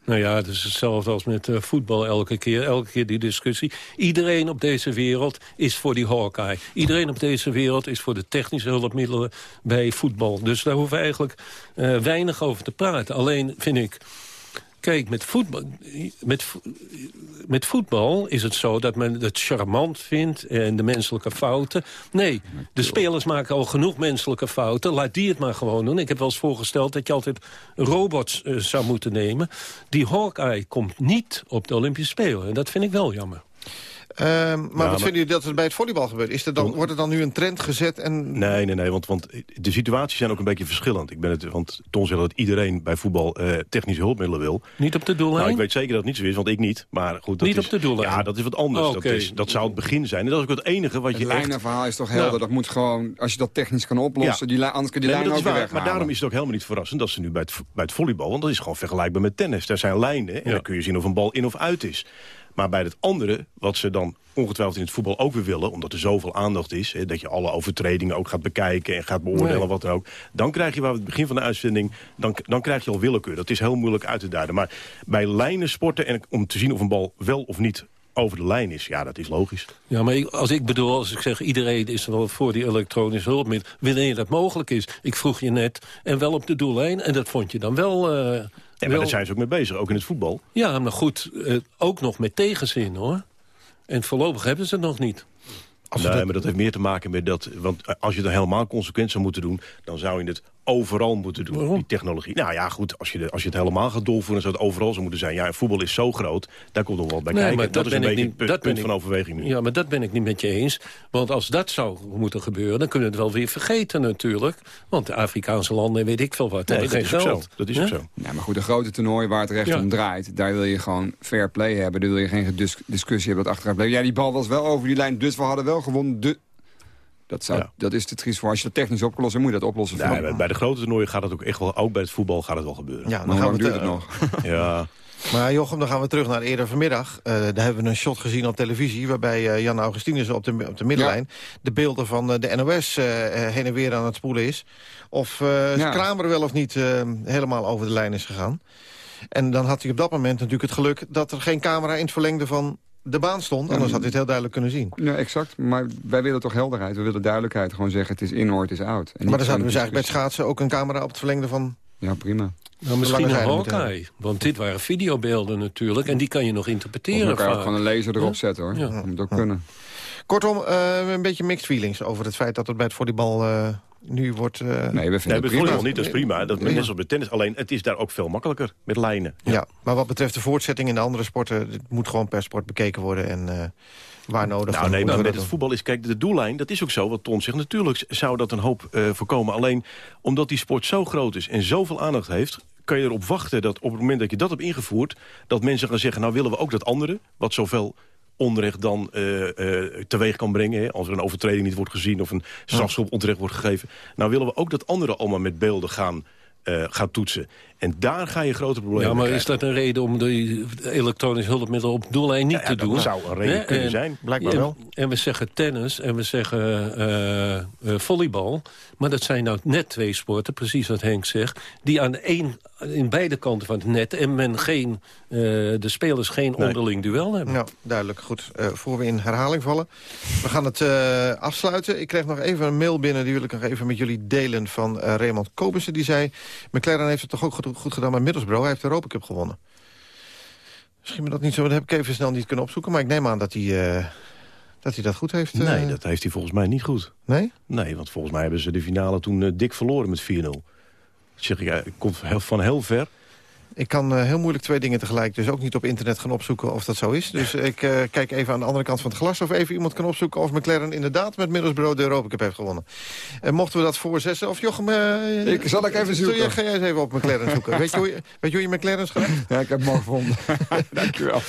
Nou ja, het is hetzelfde als met voetbal elke keer. Elke keer die discussie. Iedereen op deze wereld is voor die Hawkeye. Iedereen op deze wereld is voor de technische hulpmiddelen bij voetbal. Dus daar hoeven we eigenlijk weinig over te praten. Alleen vind ik... Kijk, met voetbal, met, met voetbal is het zo dat men het charmant vindt... en de menselijke fouten. Nee, de spelers maken al genoeg menselijke fouten. Laat die het maar gewoon doen. Ik heb wel eens voorgesteld dat je altijd robots eh, zou moeten nemen. Die Hawkeye komt niet op de Olympische Spelen. En dat vind ik wel jammer. Ehm, maar wat maar- vinden jullie dat er bij het volleybal gebeurt? Is er dan, wordt er dan nu een trend gezet? En... Nee, nee, nee, want, want de situaties zijn ook een beetje verschillend. Ik ben het, want Ton zegt dat iedereen bij voetbal eh, technische hulpmiddelen wil. Niet op de doellijn? Nou, ik weet zeker dat het niet zo is, want ik niet. Maar goed, dat Niet is, op de doellijn? Ja, dat is wat anders. Oh, dat, oké. is, dat zou het begin zijn. En dat is ook het enige wat het je echt... lijnenverhaal is toch helder. Ja. Dat moet gewoon, als je dat technisch kan oplossen, die, lijn- anders kun je die Nee, maar lijn ook weer. Maar daarom is het ook helemaal niet verrassend dat ze nu bij het, bij het volleybal... want dat is gewoon vergelijkbaar met tennis. Daar zijn lijnen en Ja. dan kun je zien of een bal in of uit is. Maar bij het andere, wat ze dan ongetwijfeld in het voetbal ook weer willen... omdat er zoveel aandacht is, hè, dat je alle overtredingen ook gaat bekijken... en gaat beoordelen, Nee. wat dan ook. Dan krijg je, waar we het begin van de uitzending... Dan, dan krijg je al willekeur. Dat is heel moeilijk uit te duiden. Maar bij lijnen sporten, en om te zien of een bal wel of niet over de lijn is... ja, dat is logisch. Ja, maar ik- als ik bedoel, als ik zeg iedereen is er wel voor die elektronische hulpmiddel... wanneer dat mogelijk is. Ik vroeg je net, en wel op de doellijn. En dat vond je dan wel... eh, Maar wel- daar zijn ze ook mee bezig, ook in het voetbal. Ja, maar goed, eh, ook nog met tegenzin, hoor. En voorlopig hebben ze het nog niet. nee, maar dat heeft meer te maken met dat... Want als je er helemaal consequent zou moeten doen... dan zou je het overal moeten doen, die technologie. Nou ja, goed, als je, de, als je het helemaal gaat doorvoeren... zou het overal zo moeten zijn. Ja, en voetbal is zo groot, daar komt nog wel bij Nee, kijken. maar dat, is ben een ik beetje niet- het dat punt ben van ik- overweging nu. Ja, maar dat ben ik niet met je eens. Want als dat zou moeten gebeuren, dan kunnen we het wel weer vergeten natuurlijk. Want de Afrikaanse landen, weet ik veel wat, Nee, hebben dat geen is ook geld. zo. Dat is Ja? ook zo. Ja, maar goed, een grote toernooi waar het recht Ja. om draait... daar wil je gewoon fair play hebben. Daar wil je geen discussie hebben dat achteruit blijft. Ja, die bal was wel over die lijn, dus we hadden wel gewonnen. Du- dat, zou, Ja. dat is te triest voor. Als je dat technisch oplost, dan moet je dat oplossen. Nee, bij- de grote toernooien gaat het ook echt wel... ook bij het voetbal gaat het wel gebeuren. Ja, Maar dan hoe gaan we duurt het nog? Ja, Maar Jochem, dan gaan we terug naar eerder vanmiddag. Eh, daar hebben we een shot gezien op televisie... waarbij eh, Jan Augustinus op de, op de middenlijn... de beelden van eh, de NOS eh, eh, heen en weer aan het spoelen is. Of eh Ja. Kramer wel of niet eh, helemaal over de lijn is gegaan. En dan had hij op dat moment natuurlijk het geluk... dat er geen camera in het verlengde van de baan stond. Anders had hij het heel duidelijk kunnen zien. Ja, exact. Maar wij willen toch helderheid. We willen duidelijkheid. Gewoon zeggen, het is in or het is out. En Maar dan zouden we dus eigenlijk bij het schaatsen... ook een camera op het verlengde van... Ja, prima. Nou, misschien een Hawkeye. Want dit waren videobeelden natuurlijk. En die kan je nog Of interpreteren. dan kan je ook gewoon een laser erop Ja. zetten, hoor. Ja. Dat moet ook kunnen. Kortom, eh, een beetje mixed feelings over het feit dat het bij het volleybal... eh, Nu wordt... eh, Nee, we vinden Nee, het prima. volleybal niet, dat is prima. Dat is zoals bij tennis. Alleen, het is daar ook veel makkelijker met lijnen. Ja. maar wat betreft de voortzetting in de andere sporten... het moet gewoon per sport bekeken worden en eh, waar nodig. Nou nee, maar met het doen. voetbal is, kijk, de doellijn, dat is ook zo, wat Ton zegt. Natuurlijk zou dat een hoop eh, voorkomen. Alleen, omdat die sport zo groot is en zoveel aandacht heeft... kan je erop wachten dat op het moment dat je dat hebt ingevoerd... dat mensen gaan zeggen, nou willen we ook dat andere... wat zoveel onrecht dan eh, eh, teweeg kan brengen... Hè, als er een overtreding niet wordt gezien of een strafschop onterecht wordt gegeven. Nou willen we ook dat anderen allemaal met beelden gaan, eh, gaan toetsen. En daar ga je grote problemen Ja, maar krijgen. is dat een reden om de elektronisch hulpmiddel op doellijn niet Ja, te dat doen? zou een reden kunnen En- zijn. Blijkbaar en- wel. En we zeggen tennis en we zeggen eh, eh, volleybal. Maar dat zijn nou net twee sporten, precies wat Henk zegt... die aan één, in beide kanten van het net... en men geen, eh, de spelers geen Nee. onderling duel hebben. Nou, duidelijk. Goed, Eh, voor we in herhaling vallen. We gaan het eh, afsluiten. Ik kreeg nog even een mail binnen, die wil ik nog even met jullie delen... van eh, Raymond Kobussen, die zei... McLaren heeft het toch ook goed, goed gedaan met Middlesbrough. Hij heeft de Europa Cup gewonnen. Misschien me dat niet zo, dat heb ik even snel niet kunnen opzoeken... maar ik neem aan dat hij, eh, dat, hij dat goed heeft. eh. Nee, dat heeft hij volgens mij niet goed. Nee? Nee, want volgens mij hebben ze de finale toen eh, dik verloren met 4-0. Dat zeg ik, komt van heel ver. Ik kan eh, heel moeilijk twee dingen tegelijk, dus ook niet op internet gaan opzoeken of dat zo is. Dus ik eh, kijk even aan de andere kant van het glas of even iemand kan opzoeken of McLaren inderdaad met Middlesbrough de Europa Cup heeft gewonnen. En mochten we dat voorzessen, of Jochem... eh, Ik zal ik even doe zoeken. jij- Ga jij eens even op McLaren zoeken. weet, je hoe je, weet je hoe je McLaren schrijft? Ja, ik heb hem al gevonden. Dankjewel.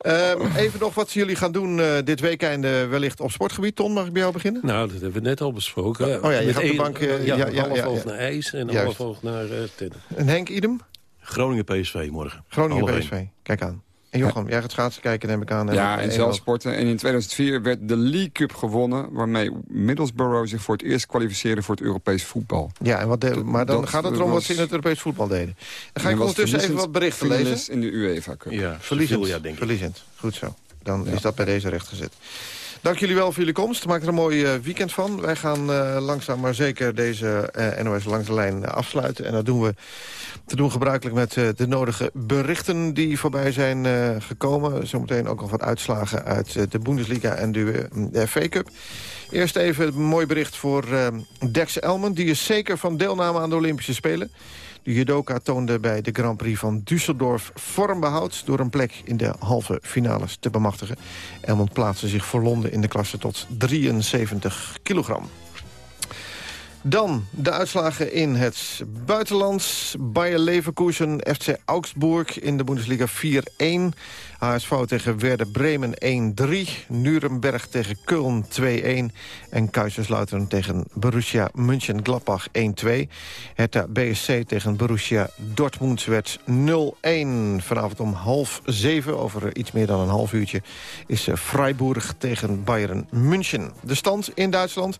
Ehm, even nog wat jullie gaan doen eh, dit weekend eh, wellicht op sportgebied. Ton, mag ik bij jou beginnen? Nou, dat hebben we net al besproken. Oh ja, je Met gaat de bank, ja, ja, ja, half ja, oog ja. naar ijs en Juist. half oog naar eh tennis. En Henk, idem? Groningen PSV morgen. Groningen PSV. Kijk aan. En Jochem, jij gaat schaatsen kijken, neem ik aan. Ja, en- in en- zeilsporten. En in 2004 werd de League Cup gewonnen... waarmee Middlesbrough zich voor het eerst kwalificeerde voor het Europees voetbal. Ja, en wat de- Dat- maar dan dat gaat het erom wat ze in het Europees voetbal deden. Dan ga En ik ondertussen even wat berichten lezen. in de UEFA Cup. Ja, Verliezend, Sevilla, denk ik. verliezend. Goed zo. Dan is dat bij deze rechtgezet. Dank jullie wel voor jullie komst. Maak er een mooi eh, weekend van. Wij gaan eh, langzaam maar zeker deze eh, NOS langs de lijn afsluiten. En dat doen we te doen gebruikelijk met de nodige berichten die voorbij zijn gekomen. Zometeen ook nog wat uitslagen uit de Bundesliga en de, de FA Cup. Eerst even een mooi bericht voor Dex Elmen. Die is zeker van deelname aan de Olympische Spelen. De judoka toonde bij de Grand Prix van Düsseldorf vormbehoud... door een plek in de halve finales te bemachtigen. Elmond plaatste zich voor Londen in de klasse tot 73 kilogram. Dan de uitslagen in het buitenland. Bayer Leverkusen, FC Augsburg in de Bundesliga 4-1. HSV tegen Werder Bremen 1-3. Nuremberg tegen Köln 2-1. En Kaiserslautern tegen Borussia Mönchengladbach 1-2. Hertha BSC tegen Borussia Dortmund werd 0-1. Vanavond om half zeven, over iets meer dan een half uurtje... is eh, Freiburg tegen Bayern München. De stand in Duitsland...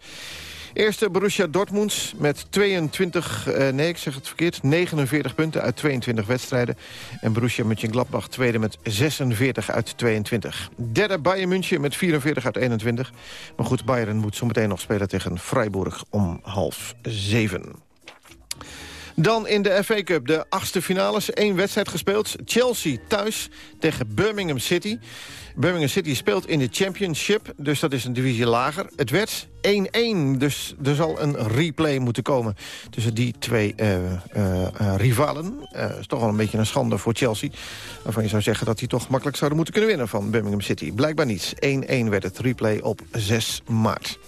Eerste Borussia Dortmund met 22, eh, nee ik zeg het verkeerd, 49 punten uit 22 wedstrijden. En Borussia Mönchengladbach tweede met 46 uit 22. Derde Bayern München met 44 uit 21. Maar goed, Bayern moet zometeen nog spelen tegen Freiburg om half zeven. Dan in de FA Cup, de achtste finales. Eén wedstrijd gespeeld. Chelsea thuis tegen Birmingham City. Birmingham City speelt in de Championship, dus dat is een divisie lager. Het werd 1-1, dus er zal een replay moeten komen... tussen die twee eh, eh, eh, rivalen. Dat is toch wel een beetje een schande voor Chelsea. Waarvan je zou zeggen dat die toch makkelijk zouden moeten kunnen winnen van Birmingham City. Blijkbaar niet. 1-1 werd het replay op 6 maart.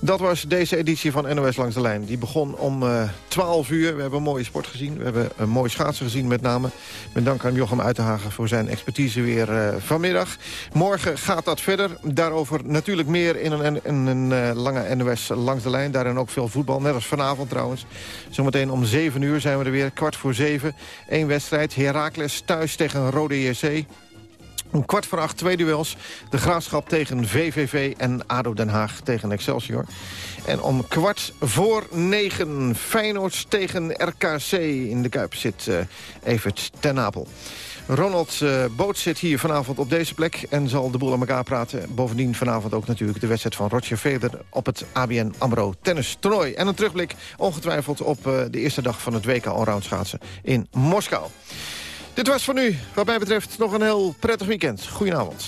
Dat was deze editie van NOS Langs de Lijn. Die begon om eh 12 uur. We hebben een mooie sport gezien. We hebben een mooi schaatsen gezien met name. Met dank aan Jochem Uitenhagen voor zijn expertise weer eh, vanmiddag. Morgen gaat dat verder. Daarover natuurlijk meer in een, een eh, lange NOS Langs de Lijn. Daarin ook veel voetbal. Net als vanavond trouwens. Zometeen om 7 uur zijn we er weer. Kwart voor 7. Eén wedstrijd. Heracles thuis tegen Rode JC. Om kwart voor acht twee duels. De Graafschap tegen VVV en ADO Den Haag tegen Excelsior. En om kwart voor negen Feyenoord tegen RKC. In de Kuip zit uh, Evert ten Apel. Ronald uh, Boot zit hier vanavond op deze plek en zal de boel aan elkaar praten. Bovendien vanavond ook natuurlijk de wedstrijd van Roger Federer op het ABN AMRO tennis toernooi. En een terugblik ongetwijfeld op uh, de eerste dag van het WK Allround schaatsen in Moskou. Dit was voor nu. Wat mij betreft nog een heel prettig weekend. Goedenavond.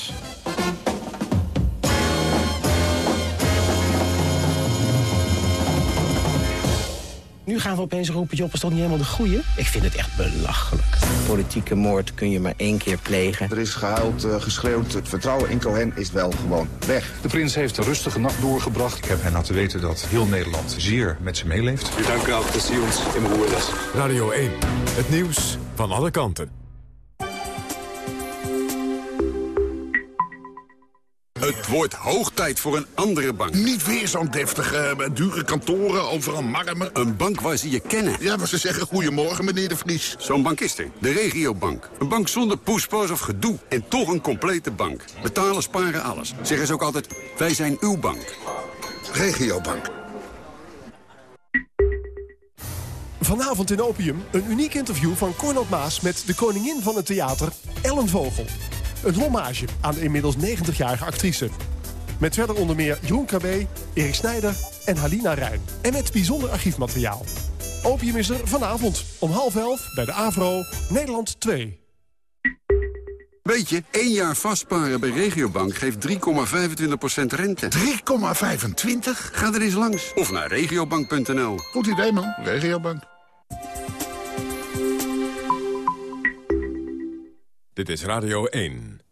Nu gaan we opeens roepen, Job is toch niet helemaal de goeie? Ik vind het echt belachelijk. Politieke moord kun je maar één keer plegen. Er is gehuild, uh, geschreeuwd. Het vertrouwen in Cohen is wel gewoon weg. De prins heeft een rustige nacht doorgebracht. Ik heb hen laten weten dat heel Nederland zeer met ze meeleeft. Dank u wel dat u ons in is. Radio 1, het nieuws van alle kanten. Het wordt hoog tijd voor een andere bank. Niet weer zo'n deftige, dure kantoren, overal marmer. Een bank waar ze je kennen. Ja, maar ze zeggen goedemorgen, meneer de Vries. Zo'n bank is er. De regiobank. Een bank zonder poespas of gedoe. En toch een complete bank. Betalen, sparen, alles. Zeggen ze ook altijd, wij zijn uw bank. Regiobank. Vanavond in Opium een uniek interview van Cornel Maas... met de koningin van het theater, Ellen Vogel. Een hommage aan de inmiddels 90-jarige actrice. Met verder onder meer Jeroen Krabbe, Erik Snijder en Halina Rijn. En met bijzonder archiefmateriaal. Opium is er vanavond om half elf bij de AVRO, Nederland 2. Weet je, één jaar vastparen bij Regiobank geeft 3,25% rente. 3,25? Ga er eens langs. Of naar regiobank.nl. Goed idee, man. Regiobank. Dit is Radio 1.